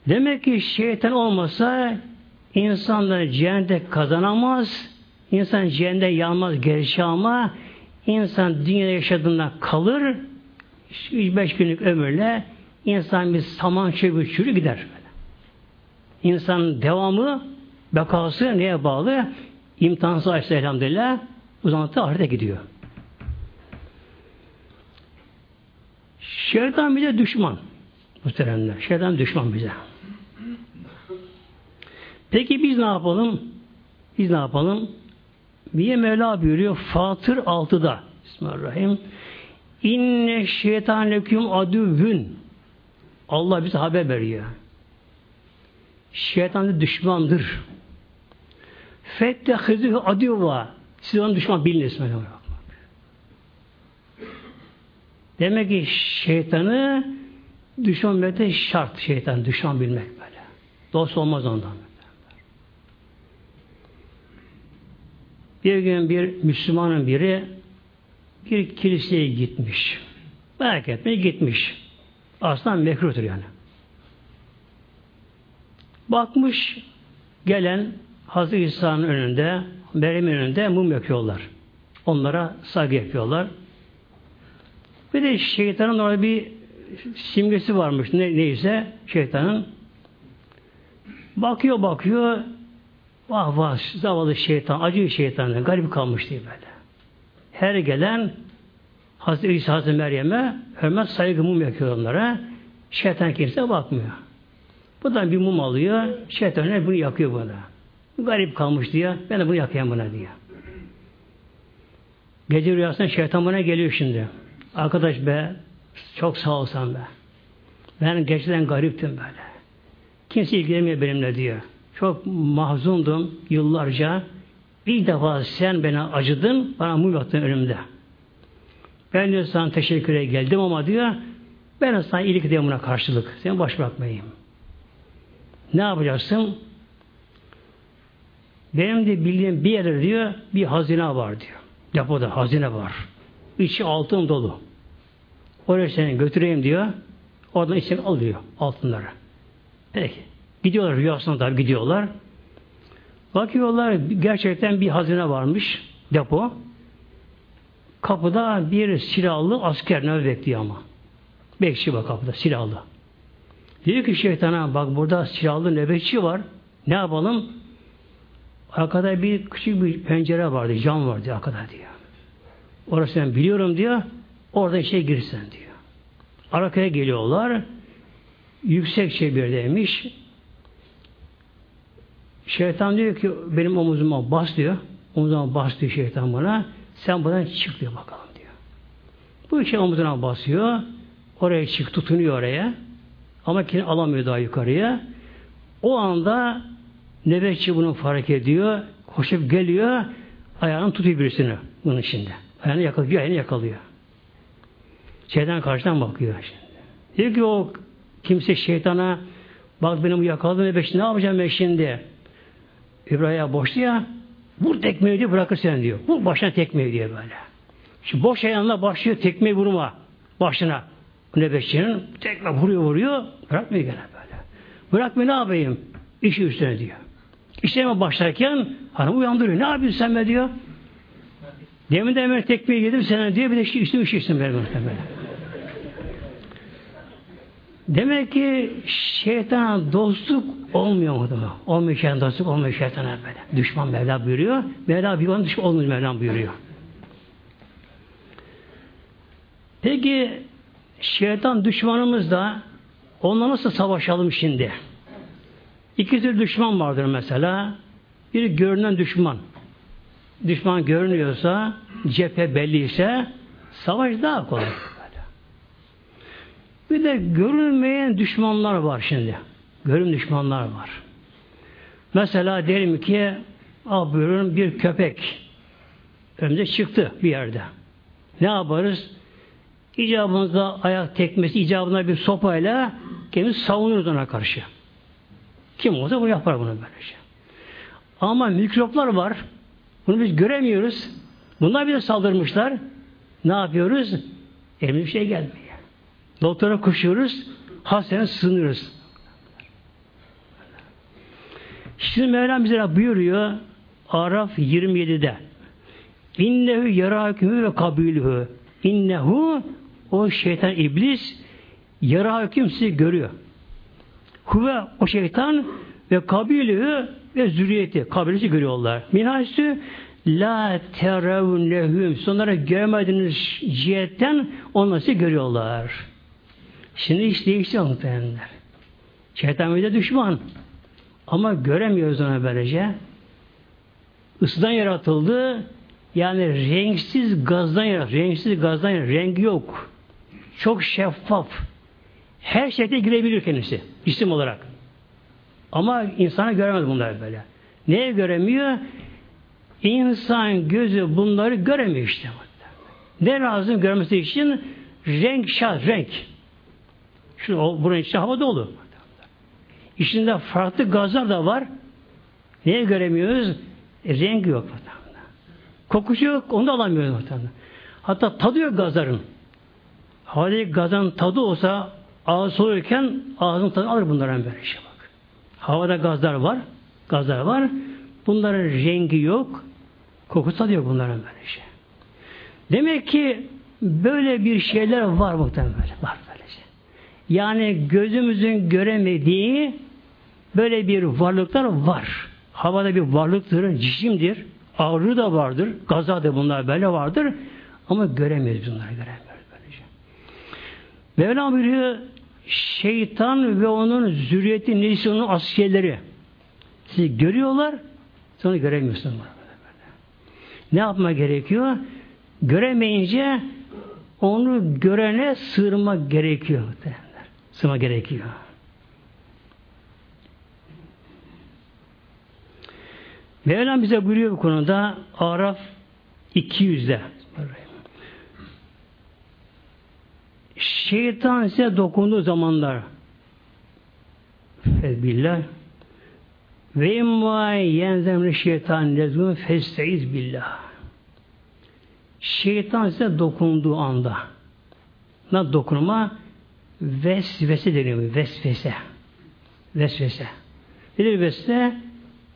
Demek ki şeytan olmasa insanlar cennete kazanamaz, İnsan cehennemde yanmaz gerçi ama insan dünyada yaşadığında kalır 3-5 günlük ömürle insan bir saman çöpü çürü gider. İnsanın devamı bekası neye bağlı? İmtihansız açtı elhamdülillah uzantı ahirete gidiyor. Şeytan bize düşman. Muhteremler. Şeytan düşman bize. Peki biz ne yapalım? Biz ne yapalım? Bir Mevla buyuruyor Fatır 6'da Bismillahirrahmanirrahim İnne şeytan leküm adüvün Allah bize haber veriyor. Şeytan düşmandır. Fettehizühü adüva siz onu düşman biliniz. Demek ki şeytanı düşman bilmekte şart şeytan düşman bilmek böyle. Dost olmaz ondan. Bir gün bir Müslümanın biri bir kiliseye gitmiş. Merak etmeye gitmiş. Aslında mekruhtur yani. Bakmış gelen Hazreti İsa'nın önünde, Meryem'in önünde mum yakıyorlar. Onlara saygı yapıyorlar. Bir de şeytanın orada bir simgesi varmış. Ne, neyse şeytanın. Bakıyor bakıyor. Vah vah zavallı şeytan, acı şeytan, garip kalmış diye böyle. Her gelen Hazreti İsa Hazreti Meryem'e hürmet saygı mum yakıyor onlara. Şeytan kimse bakmıyor. Bu da bir mum alıyor. Şeytan bunu yakıyor buna. Garip kalmış diye. Ben de bunu yakayım buna diye. Gece rüyasında şeytan bana geliyor şimdi. Arkadaş be çok sağ olsan be. Ben gerçekten gariptim böyle. Kimse ilgilenmiyor benimle diyor. Çok mahzundum yıllarca. Bir defa sen bana acıdın, bana mum yaktın önümde. Ben de sana teşekküre geldim ama diyor, ben sana iyilik edeyim buna karşılık. Seni baş bırakmayayım. Ne yapacaksın? Benim de bildiğim bir yerde diyor, bir hazine var diyor. Depoda hazine var. İçi altın dolu. Oraya seni götüreyim diyor. Oradan içeri alıyor altınları. Peki. Gidiyorlar rüyasına da gidiyorlar. Bakıyorlar gerçekten bir hazine varmış depo. Kapıda bir silahlı asker ne bekliyor ama. Bekçi var kapıda silahlı. Diyor ki şeytana bak burada silahlı nöbetçi var. Ne yapalım? Arkada bir küçük bir pencere vardı, cam vardı arkada diyor. Orası ben biliyorum diyor. Orada işe girsen diyor. Arkaya geliyorlar. Yüksek şey bir yerdeymiş. Şeytan diyor ki benim omuzuma bas diyor. Omuzuma bas diyor şeytan bana. Sen buradan çık diyor bakalım diyor. Bu işe omuzuna basıyor. Oraya çık tutunuyor oraya. Ama kendini alamıyor daha yukarıya. O anda nöbetçi bunu fark ediyor. Koşup geliyor. Ayağını tutuyor birisini bunun içinde. Ayağını yakalıyor. Ayağını yakalıyor. Şeytan karşıdan bakıyor şimdi. Diyor ki o kimse şeytana bak benim yakaladım nöbetçi ne yapacağım ben şimdi? İbrahim'e boştu ya vur tekmeyi diyor bırakır sen diyor. Vur başına tekmeyi diyor böyle. Şimdi boş ayağınla başlıyor tekmeyi vurma başına. Nöbetçinin tekme vuruyor vuruyor bırakmıyor gene böyle. Bırakmıyor ne yapayım? İşi üstüne diyor. İşleme başlarken hanım uyandırıyor. Ne yapıyorsun sen be diyor. Demin de hemen tekmeyi yedim sana diyor. Bir de işte üstüme işitsin böyle. Demek ki şeytana dostluk olmuyor mu? Olmuyor şeytan dostluk, olmuyor şeytana böyle. Düşman Mevla buyuruyor. Mevla bir düşman olmuyor Mevla buyuruyor. Peki şeytan düşmanımız da onunla nasıl savaşalım şimdi? İki tür düşman vardır mesela. Bir görünen düşman. Düşman görünüyorsa, cephe belliyse savaş daha kolay. Bir de görünmeyen düşmanlar var şimdi. Görün düşmanlar var. Mesela diyelim ki al buyurun bir köpek önümüze çıktı bir yerde. Ne yaparız? İcabımızda ayak tekmesi, icabında bir sopayla kendimizi savunuyoruz ona karşı. Kim olsa bu yapar bunu böylece. Ama mikroplar var. Bunu biz göremiyoruz. Bunlar bize saldırmışlar. Ne yapıyoruz? Elimizde bir şey gelmiyor. Doktora koşuyoruz. Hastaneye sığınıyoruz. Şimdi Mevlam bize buyuruyor. Araf 27'de İnnehu yarakümü ve kabilühü İnnehu o şeytan iblis yaraküm sizi görüyor. Huve o şeytan ve kabilühü ve zürriyeti kabilesi görüyorlar. Minhasü la terevnehum sonlara göremediğiniz cihetten onları görüyorlar. Şimdi iş değişti muhtemelenler. Şeytan bize düşman. Ama göremiyoruz onu böylece. Isıdan yaratıldı. Yani renksiz gazdan yaratıldı. Renksiz gazdan yaratıldı. Rengi yok. Çok şeffaf. Her şeyde girebilir kendisi. isim olarak. Ama insana göremez bunlar böyle. Neye göremiyor? İnsan gözü bunları göremiyor işte. Ne lazım görmesi için? Renk şart, renk. Şu, bunun içinde hava dolu. İçinde farklı gazlar da var. Neye göremiyoruz? E, rengi yok. Kokusu yok, onu da alamıyoruz. Muhtemelen. Hatta tadı yok gazların. Havadaki gazın tadı olsa ağız soğurken ağzın tadı alır bunların böyle şey bak. Havada gazlar var, gazlar var. Bunların rengi yok, kokusu tadı yok bunların böyle şey. Demek ki böyle bir şeyler var muhtemelen. Var. Yani gözümüzün göremediği böyle bir varlıklar var. Havada bir varlıktır, cisimdir. Ağrı da vardır. Gaza da bunlar böyle vardır. Ama göremiyoruz bunları göremiyoruz böylece. Mevlam buyuruyor şeytan ve onun zürriyeti neyse onun askerleri sizi görüyorlar sonra göremiyorsunuz. Ne yapma gerekiyor? Göremeyince onu görene sığırma gerekiyor. Sığma gerekiyor. Mevlam bize buyuruyor bu konuda Araf 200'de şeytan size dokunduğu zamanlar billah ve imma yenzemre şeytan lezgun festeiz billah şeytan size dokunduğu anda na dokunma vesvese deniyor vesvese vesvese nedir vesvese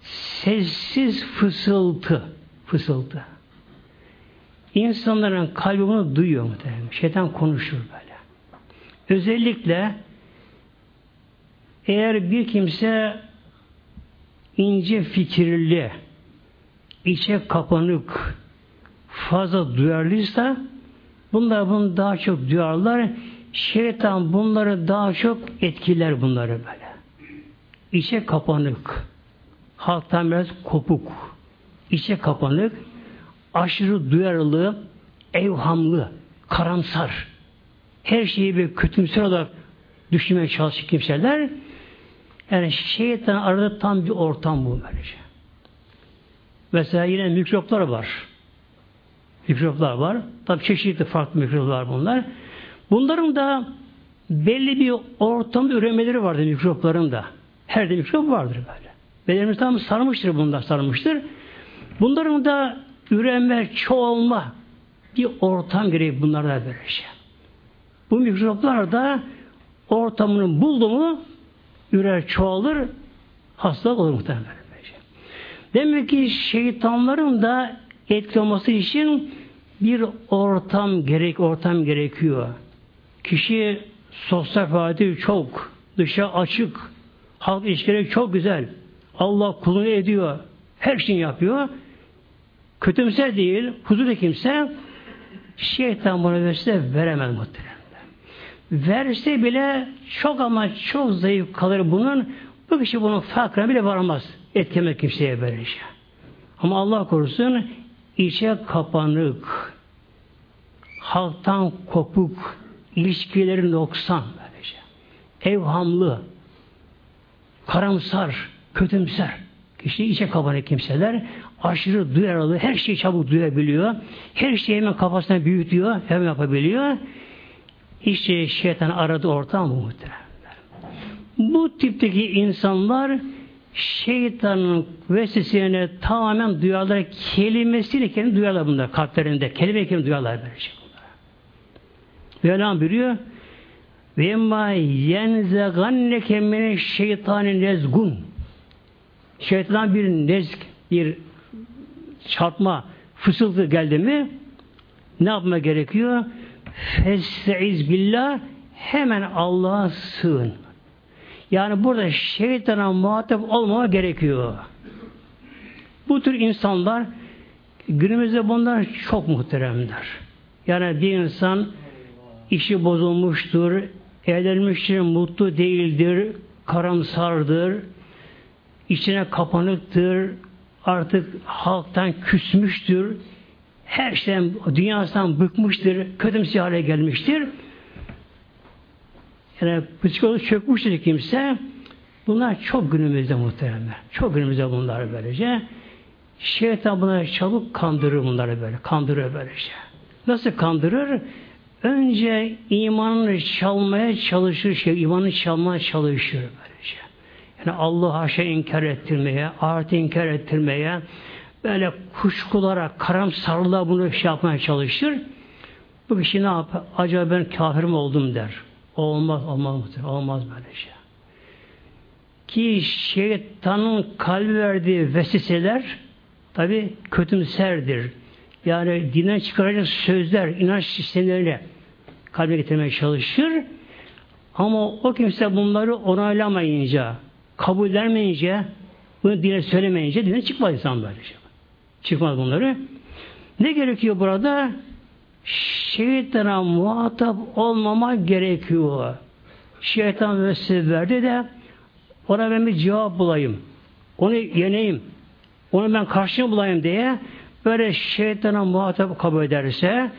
sessiz fısıltı fısıltı insanların kalbi bunu duyuyor muhtemelen. Şeytan konuşur böyle. Özellikle eğer bir kimse ince fikirli, içe kapanık, fazla duyarlıysa bunlar bunu daha çok duyarlar. Şeytan bunları daha çok etkiler bunları böyle. İçe kapanık, halktan biraz kopuk, içe kapanık, aşırı duyarlı, evhamlı, karamsar, her şeyi bir kötümser olarak düşünmeye çalışan kimseler yani şeytan arada tam bir ortam bu böylece. Mesela yine mikroplar var. Mikroplar var. Tabi çeşitli farklı mikroplar bunlar. Bunların da belli bir ortamda üremeleri vardır mikropların da. Her de mikrop vardır böyle. Bedenimiz tam sarmıştır bunlar sarmıştır. Bunların da üreme, çoğalma bir ortam gereği bunlarda böyle şey. Bu mikroplar da ortamını buldu mu ürer, çoğalır, hastalık olur muhtemelen. Şey. Demek ki şeytanların da etki olması için bir ortam gerek, ortam gerekiyor. Kişi sosyal faaliyeti çok, dışa açık, halk ilişkileri çok güzel. Allah kulunu ediyor, her şeyi yapıyor. Kötümser değil, huzurlu kimse şeytan bunu verse veremez muhtemelen. Verse bile çok ama çok zayıf kalır bunun. Bu kişi bunun farkına bile varamaz. Etkeme kimseye böylece. Ama Allah korusun içe kapanık, halktan kopuk, ilişkileri noksan böylece. Evhamlı, karamsar, kötümser. Kişi içe kapanık kimseler aşırı duyarlı, her şeyi çabuk duyabiliyor. Her şeyi hemen kafasına büyütüyor, hemen yapabiliyor. İşte şeytan aradı ortam muhtemelen. Bu tipteki insanlar şeytanın vesvesesine tamamen duyarlar. Kelimesini kendi duyarlar bunlar kalplerinde. Kelime kelime duyarlar böyle bunlar. Mevlam buyuruyor ve emma yenzeganneke mine şeytanin nezgun şeytan bir nezg bir çarpma, fısıltı geldi mi ne yapma gerekiyor? Festeiz billah hemen Allah'a sığın. Yani burada şeytana muhatap olmama gerekiyor. Bu tür insanlar günümüzde bunlar çok muhteremler. Yani bir insan işi bozulmuştur, evlenmiştir, mutlu değildir, karamsardır, içine kapanıktır, artık halktan küsmüştür, her şeyden, dünyasından bıkmıştır, kötümsü hale gelmiştir. Yani psikolojik çökmüştür kimse. Bunlar çok günümüzde muhteremler. Çok günümüzde bunlar böylece. Şeytan bunları çabuk kandırır bunları böyle. Kandırır böylece. Nasıl kandırır? Önce imanını çalmaya çalışır şey, imanını çalmaya çalışır böylece. Yani Allah'a şey inkar ettirmeye, ahireti inkar ettirmeye, böyle kuşkulara, karamsarlığa bunu şey yapmaya çalışır. Bu kişi ne yapar? Acaba ben kafir mi oldum der. Olmaz, olmaz, olmaz böyle şey. Ki şeytanın kalbi verdiği vesveseler tabi kötümserdir. Yani dinden çıkaracak sözler, inanç sistemlerine kalbe getirmeye çalışır. Ama o kimse bunları onaylamayınca, kabul vermeyince, bunu dile söylemeyince dine çıkmaz insan böyle şey. Çıkmaz bunları. Ne gerekiyor burada? Şeytana muhatap olmama gerekiyor. Şeytan vesile verdi de ona ben bir cevap bulayım. Onu yeneyim. Onu ben karşına bulayım diye böyle şeytana muhatap kabul ederse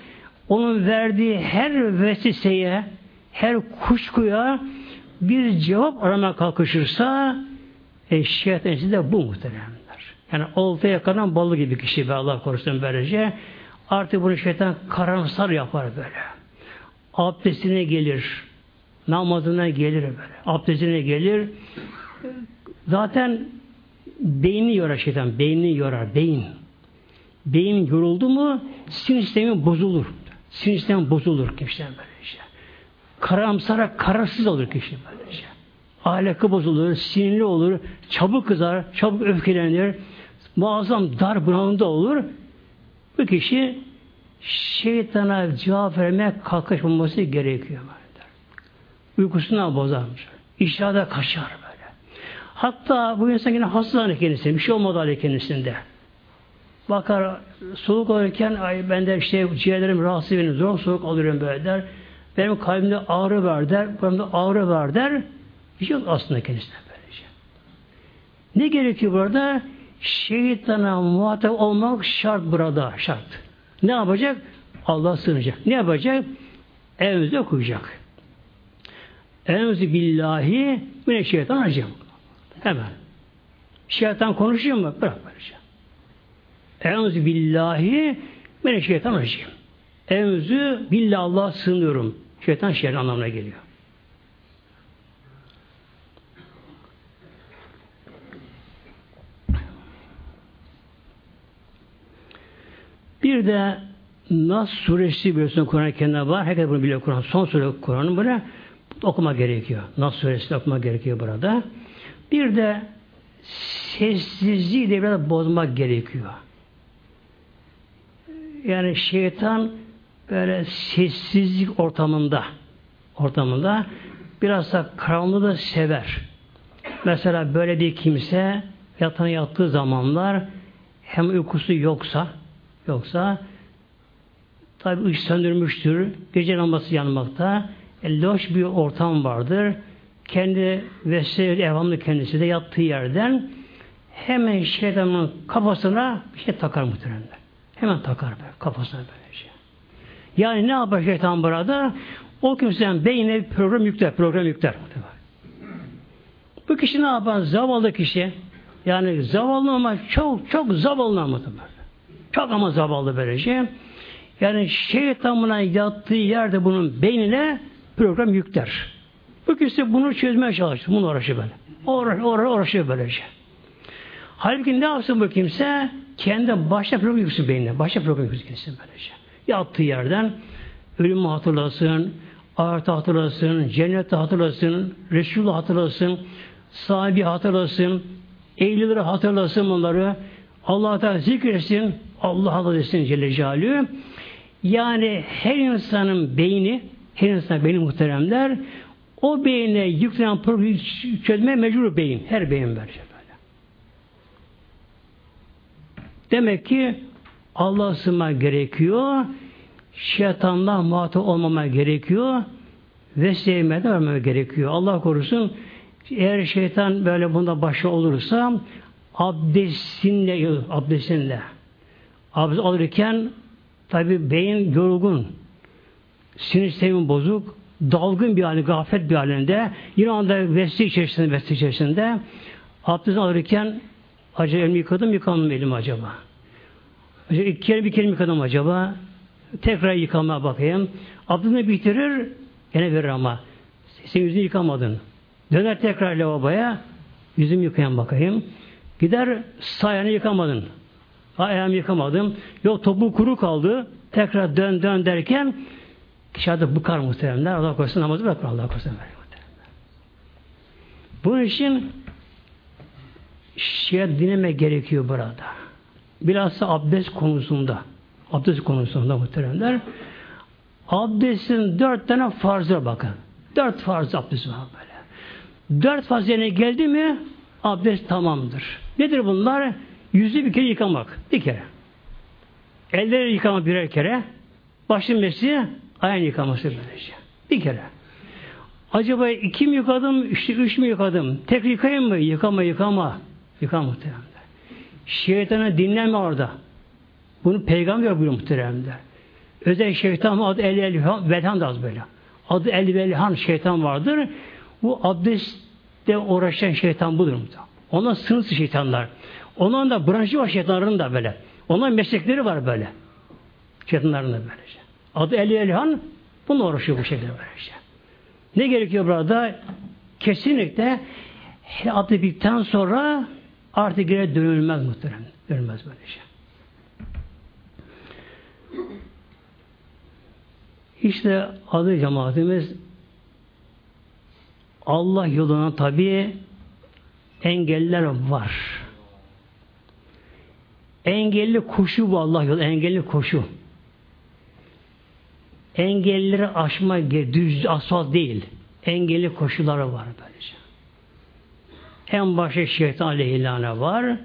onun verdiği her vesiseye, her kuşkuya bir cevap aramaya kalkışırsa e, şeytan de bu muhteremler. Yani oltaya yakalan balı gibi kişi be Allah korusun böylece. Artık bunu şeytan karamsar yapar böyle. Abdestine gelir. Namazına gelir böyle. Abdestine gelir. Zaten beyni yorar şeytan. Beyni yorar. Beyin. Beyin yoruldu mu sinir sistemi bozulur. Sinir sistemi bozulur kişiden böylece. Karamsara kararsız olur kişi böylece. Ahlakı bozulur, sinirli olur, çabuk kızar, çabuk öfkelenir, muazzam dar bunalımda olur. Bu kişi şeytana cevap vermeye kalkışmaması gerekiyor. Uykusuna bozarmış. İşrada kaçar böyle. Hatta bu insan yine hastalanır kendisine. Bir şey olmadı hali kendisinde. Bakar soğuk alırken ay ben de işte ciğerlerim rahatsız benim zor soğuk alıyorum böyle der. Benim kalbimde ağrı var der. Buramda ağrı var der. Bir şey yok aslında kendisine böylece. Ne gerekiyor burada? Şeytana muhatap olmak şart burada. Şart. Ne yapacak? Allah sığınacak. Ne yapacak? Evimizde okuyacak. Evimizi billahi mine şeytan acım. Hemen. Şeytan konuşuyor mu? Bırak böylece. Evimizi billahi mine şeytan acım. Evimizi billahi Allah'a sığınıyorum. Şeytan şehir anlamına geliyor. Bir de Nas suresi biliyorsun Kur'an-ı Kerim'de var. Herkes bunu biliyor Kur'an. Son sure Kur'an'ın böyle okuma gerekiyor. Nas suresi okuma gerekiyor burada. Bir de sessizliği de biraz bozmak gerekiyor. Yani şeytan böyle sessizlik ortamında ortamında biraz da karanlığı da sever. Mesela böyle bir kimse yatağına yattığı zamanlar hem uykusu yoksa Yoksa tabi ışık söndürmüştür. Gece lambası yanmakta. E, loş bir ortam vardır. Kendi vesile evhamlı kendisi de yattığı yerden hemen şeytanın kafasına bir şey takar muhtemelen. Hemen takar böyle kafasına böyle şey. Yani ne yapar şeytan burada? O kimsenin beynine bir program yükler, program yükler. Bu kişi ne yapar? Zavallı kişi. Yani zavallı ama çok çok zavallı ama çok ama zavallı böylece. Yani şeytan buna yattığı yerde bunun beynine program yükler. Bu kimse bunu çözmeye çalışır. Bunu uğraşıyor böyle. Uğraş, uğraş, uğraşıyor böylece. Halbuki ne yapsın bu kimse? Kendi başta program yüksün beynine. Başta program yüksün kendisi böylece. Yattığı yerden ölümü hatırlasın, ahireti hatırlasın, cenneti hatırlasın, Resulü hatırlasın, sahibi hatırlasın, evlileri hatırlasın bunları, Allah Teala zikretsin, Allah Allah desin Celle Celaluhu. Yani her insanın beyni, her insan beyni muhteremler, o beyine yüklenen problemi çözmeye mecbur beyin. Her beyin böyle. Demek ki Allah'a sığma gerekiyor. Şeytandan muhatap olmama gerekiyor. Ve sevmeden vermeme gerekiyor. Allah korusun eğer şeytan böyle bunda başı olursa abdestinle abdestinle abdest alırken tabi beyin yorgun sinir sistemi bozuk dalgın bir halde, gafet bir halinde yine anda vesile içerisinde, vesile içerisinde abdest alırken acaba elimi yıkadım, yıkamadım elimi acaba? Acaba iki kere bir kere mi yıkadım acaba? Tekrar yıkamaya bakayım. Abdestini bitirir, yine verir ama. Sen yüzünü yıkamadın. Döner tekrar lavaboya, yüzümü yıkayan bakayım. Gider sağ yıkamadın. Ayağımı yıkamadım. Yok topu kuru kaldı. Tekrar dön dön derken dışarıda bıkar muhteremler. Allah korusun namazı bırakır Allah korusun. Bunun için şeye dinleme gerekiyor burada. Bilhassa abdest konusunda. Abdest konusunda muhteremler. Abdestin dört tane farzı bakın. Dört farz abdest var böyle. Dört farz yerine geldi mi abdest tamamdır. Nedir bunlar? Yüzü bir kere yıkamak. Bir kere. Elleri yıkamak birer kere. Başın mesleği ayağın yıkaması böylece. Bir kere. Acaba iki mi yıkadım, işte üç mü yıkadım? Tek yıkayayım mı? Yıkama, yıkama. Yıkama muhtemelen. Şeytana dinleme orada. Bunu peygamber buyuruyor muhteremler. Özel şeytan adı El Elhan, Velhan da az böyle. Adı El Velhan şeytan vardır. Bu abdestte uğraşan şeytan budur. Onlar sınırsız şeytanlar. Onların da branşı var şeytanların da böyle. Onların meslekleri var böyle. Şeytanların da böylece. Adı El Elhan bununla uğraşıyor bu şekilde böylece. Ne gerekiyor burada? Kesinlikle bittikten sonra artık geri dönülmez muhterem. Dönülmez böyle şey. İşte adı cemaatimiz Allah yoluna tabi engeller var. Engelli koşu bu Allah yolu. Engelli koşu. Engelleri aşma düz asfalt değil. Engelli koşuları var böylece. En başta şeytan aleyhillâne var.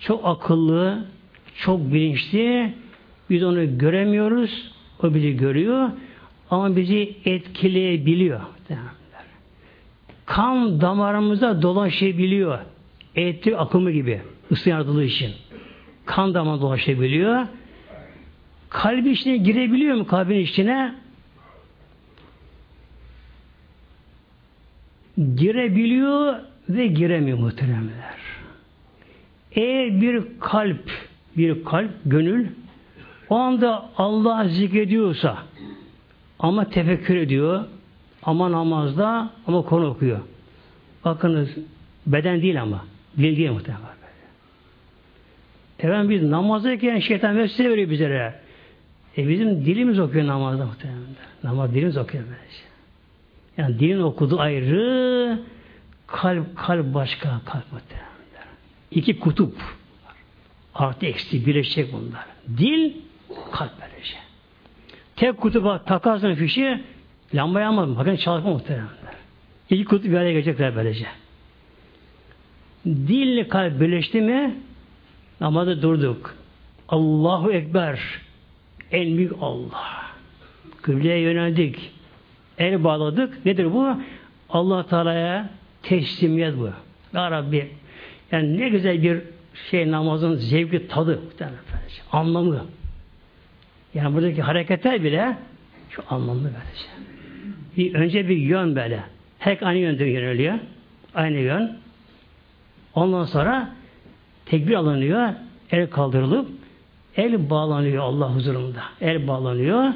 Çok akıllı, çok bilinçli. Biz onu göremiyoruz. O bizi görüyor. Ama bizi etkileyebiliyor. Kan damarımıza dolaşabiliyor. Elektrik akımı gibi. ısı yardılığı için. Kan damarına dolaşabiliyor. Kalbi içine girebiliyor mu kalbin içine? Girebiliyor ve giremiyor muhteremler. Eğer bir kalp, bir kalp, gönül o anda Allah zikrediyorsa ama tefekkür ediyor ama namazda ama konu okuyor. Bakınız beden değil ama dil değil muhtemelen. Efendim biz namazdayken şeytan vesile veriyor bizlere. E bizim dilimiz okuyor namazda muhtemelen. Namaz dilimiz okuyor böylece. Yani dilin okudu ayrı, kalp kalp başka kalp muhtemelen. İki kutup artı eksi birleşecek bunlar. Dil kalp böylece. Tek kutuba takarsın fişi lamba yanmaz. Bakın çalışma muhtemelen. İki kutup bir araya gelecekler böylece. Dille kalp birleşti mi namazda durduk. Allahu Ekber en büyük Allah. Kıbleye yöneldik. El bağladık. Nedir bu? Allah Teala'ya teslimiyet bu. Ya Rabbi yani ne güzel bir şey namazın zevki tadı anlamı. Yani buradaki hareketler bile şu anlamlı böylece. Bir, önce bir yön böyle. Her aynı yönde yöneliyor. Aynı yön. Ondan sonra tekbir alınıyor. El kaldırılıp el bağlanıyor Allah huzurunda. El bağlanıyor.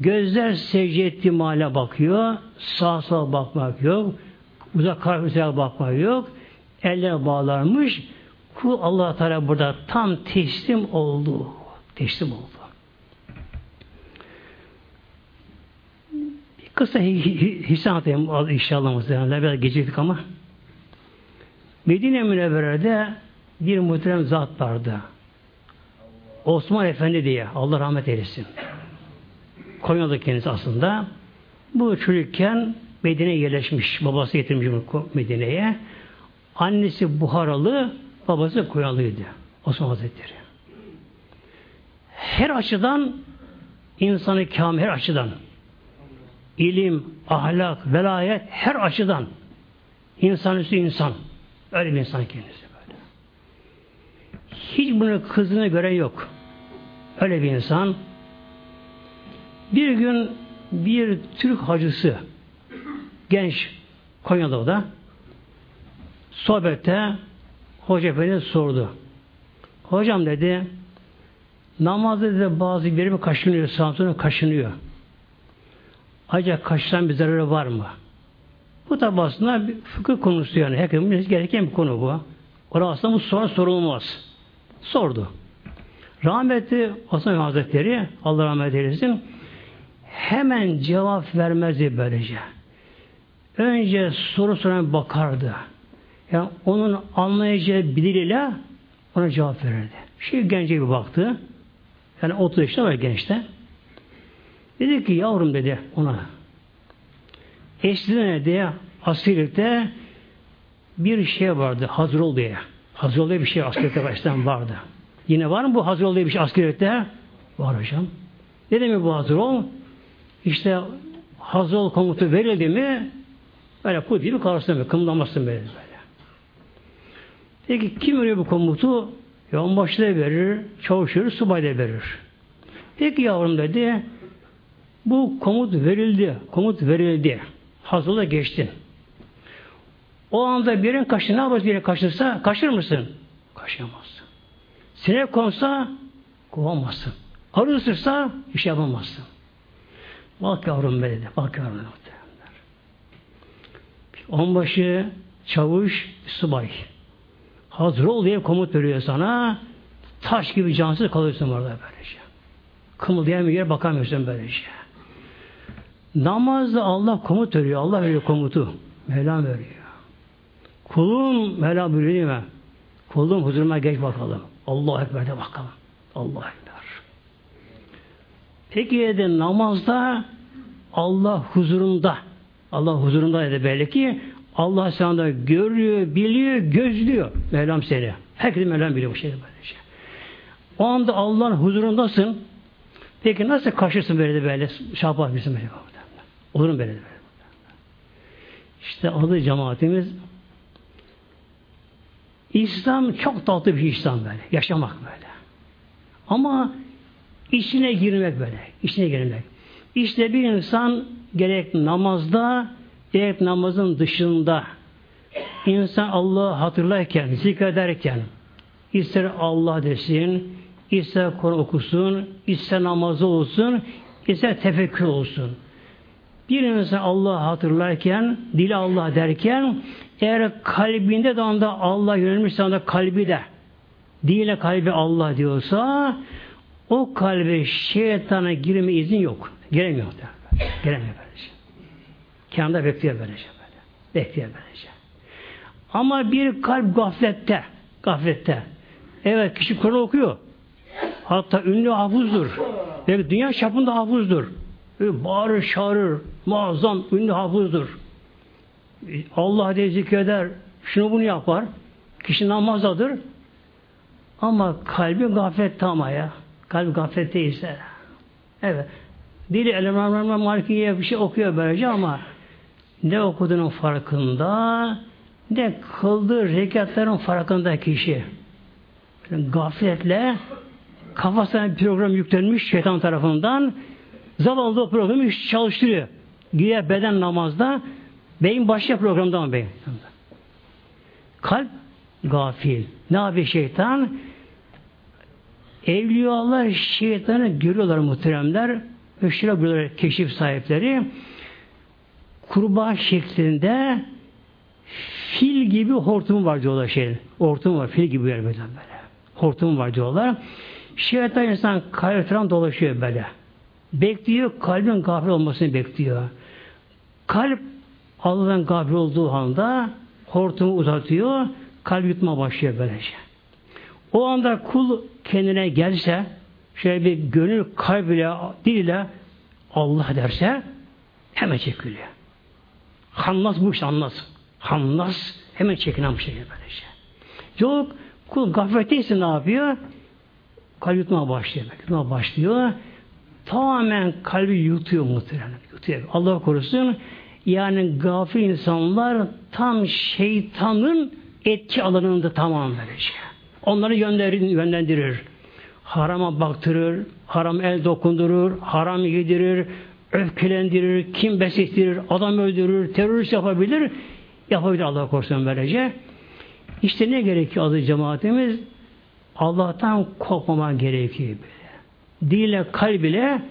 Gözler secde ettiği male bakıyor. Sağ sağ bakmak yok. Uzak karşıya bakmak yok. Eller bağlanmış. Kul allah Teala burada tam teslim oldu. Teslim oldu. Bir kısa hisse anlatayım inşallah muhtemelen. Biraz geciktik ama. Medine Münevvere'de bir muhterem zat vardı. Osman Efendi diye. Allah rahmet eylesin. Konya'da kendisi aslında. Bu çocukken Medine'ye yerleşmiş. Babası getirmiş Medine'ye. Annesi Buharalı, babası Konyalı'ydı. Osman Hazretleri. Her açıdan insanı kamil her açıdan ilim, ahlak, velayet her açıdan insan üstü insan. Öyle bir insan kendisi böyle. Hiç bunu kızını gören yok. Öyle bir insan. Bir gün bir Türk hacısı genç Konya'da o da sohbette Hoca Efendi sordu. Hocam dedi namazda dedi bazı birimi kaşınıyor, sağ kaşınıyor. Acaba kaşınan bir zararı var mı? Bu da aslında bir fıkıh konusu yani. Herkesin gereken bir konu bu. Orada aslında bu soru sorulmaz. Sordu. Rahmetli Osman Hazretleri Allah rahmet eylesin hemen cevap vermezdi böylece. Önce soru soran bakardı. Yani onun anlayacağı diliyle ona cevap verirdi. Şey gence bir baktı. Yani 30 yaşında var gençte. Dedi ki yavrum dedi ona. Eskiden diye askerlikte bir şey vardı. Hazrol diye. Hazrol diye bir şey askerlikte baştan vardı. Yine var mı bu Hazrol diye bir şey askerlikte? Var hocam. Ne demek bu Hazrol? İşte Hazrol komutu verildi mi böyle kul gibi kalırsın böyle, kımlamazsın böyle. böyle. Peki kim veriyor bu komutu? Yonbaşı da verir, çavuş verir, subay da verir. Peki yavrum dedi, bu komut verildi, komut verildi. Hazırla geçtin. O anda birin kaçtı, ne yaparsın birin kaçırsa, kaçır mısın? Kaçamazsın. Sinek konsa, kovamazsın. Arı ısırsa, iş yapamazsın. Bak yavrum be dedi, bak yavrum muhtemelenler. Onbaşı, çavuş, subay. Hazır ol diye komut veriyor sana. Taş gibi cansız kalıyorsun orada böylece. Kımıldayamıyor, bakamıyorsun böylece. Namazda Allah komut veriyor. Allah veriyor komutu. Mevlam veriyor. Kulum Mevlam buyuruyor mi? Kulum huzuruma geç bakalım. Allah Ekber'de bakalım. Allah Ekber. Peki de namazda Allah huzurunda Allah huzurunda dedi belli ki Allah seni görüyor, biliyor, gözlüyor. Mevlam seni. Herkes Mevlam biliyor bu şeyi böylece. O anda Allah'ın huzurundasın. Peki nasıl kaçırsın böyle de böyle? Şapak bizim böyle. Olur mu böyle de böyle? İşte adı cemaatimiz İslam çok tatlı bir İslam böyle. Yaşamak böyle. Ama içine girmek böyle. İçine girmek. İşte bir insan gerek namazda gerek namazın dışında insan Allah'ı hatırlarken, zikrederken ister Allah desin, ister Kur'an okusun, ister namazı olsun, ister tefekkür olsun. Bir insan Allah'ı hatırlarken, dili Allah derken, eğer kalbinde de anda Allah yönelmişse anda kalbi de, dile kalbi Allah diyorsa, o kalbe şeytana girme izin yok. Gelemiyor. Gelemiyor böylece. Kenarda bekliyor böylece böyle. Bekliyor böylece. Ama bir kalp gaflette, gaflette. Evet kişi Kur'an okuyor. Hatta ünlü hafızdır. Belki dünya çapında hafızdır. Bağırır, çağırır. Muazzam, ünlü hafızdır. Allah diye zikreder. Şunu bunu yapar. Kişi namazdadır. Ama kalbi gaflette ama ya. Kalbi gaflette ise. Evet. Dili elemranlarına malikiye bir şey okuyor böylece ama ne okuduğunun farkında ne kıldığı rekatların farkında kişi. Gafletle kafasına program yüklenmiş şeytan tarafından zavallı o programı çalıştırıyor. Güya beden namazda beyin başka programda mı beyin? Kalp gafil. Ne yapıyor şeytan? Evliyalar şeytanı görüyorlar muhteremler. Öşire görüyorlar keşif sahipleri. Kurbağa şeklinde fil gibi hortum var diyorlar şey. Hortum var, fil gibi yer böyle. Hortum var diyorlar. Şeytan insan kalp dolaşıyor böyle. Bekliyor, kalbin gafil olmasını bekliyor. Kalp Allah'ın gafil olduğu anda hortumu uzatıyor, kalp yutma başlıyor böylece. O anda kul kendine gelse, şöyle bir gönül kalbiyle, diliyle Allah derse hemen çekiliyor. Hannas bu işte anlas. Hannas hemen çekinen bir şey böylece. Yok kul gafletteyse ne yapıyor? Kalbi yutmaya başlıyor. Yutmaya başlıyor. Tamamen kalbi yutuyor muhtemelen. Yutuyor. Allah korusun. Yani gafil insanlar tam şeytanın etki alanında tamam böylece. Onları yönlendirir. Harama baktırır, haram el dokundurur, haram yedirir, öfkelendirir, kim beslettirir, adam öldürür, terörist yapabilir, yapabilir Allah korusun böylece. İşte ne gerekiyor adı cemaatimiz? Allah'tan korkmama gerekiyor böyle. Dille, kalb ile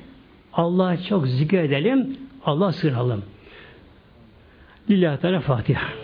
Allah'ı çok zikredelim, Allah sıralım. Lillahi Teala Fatiha.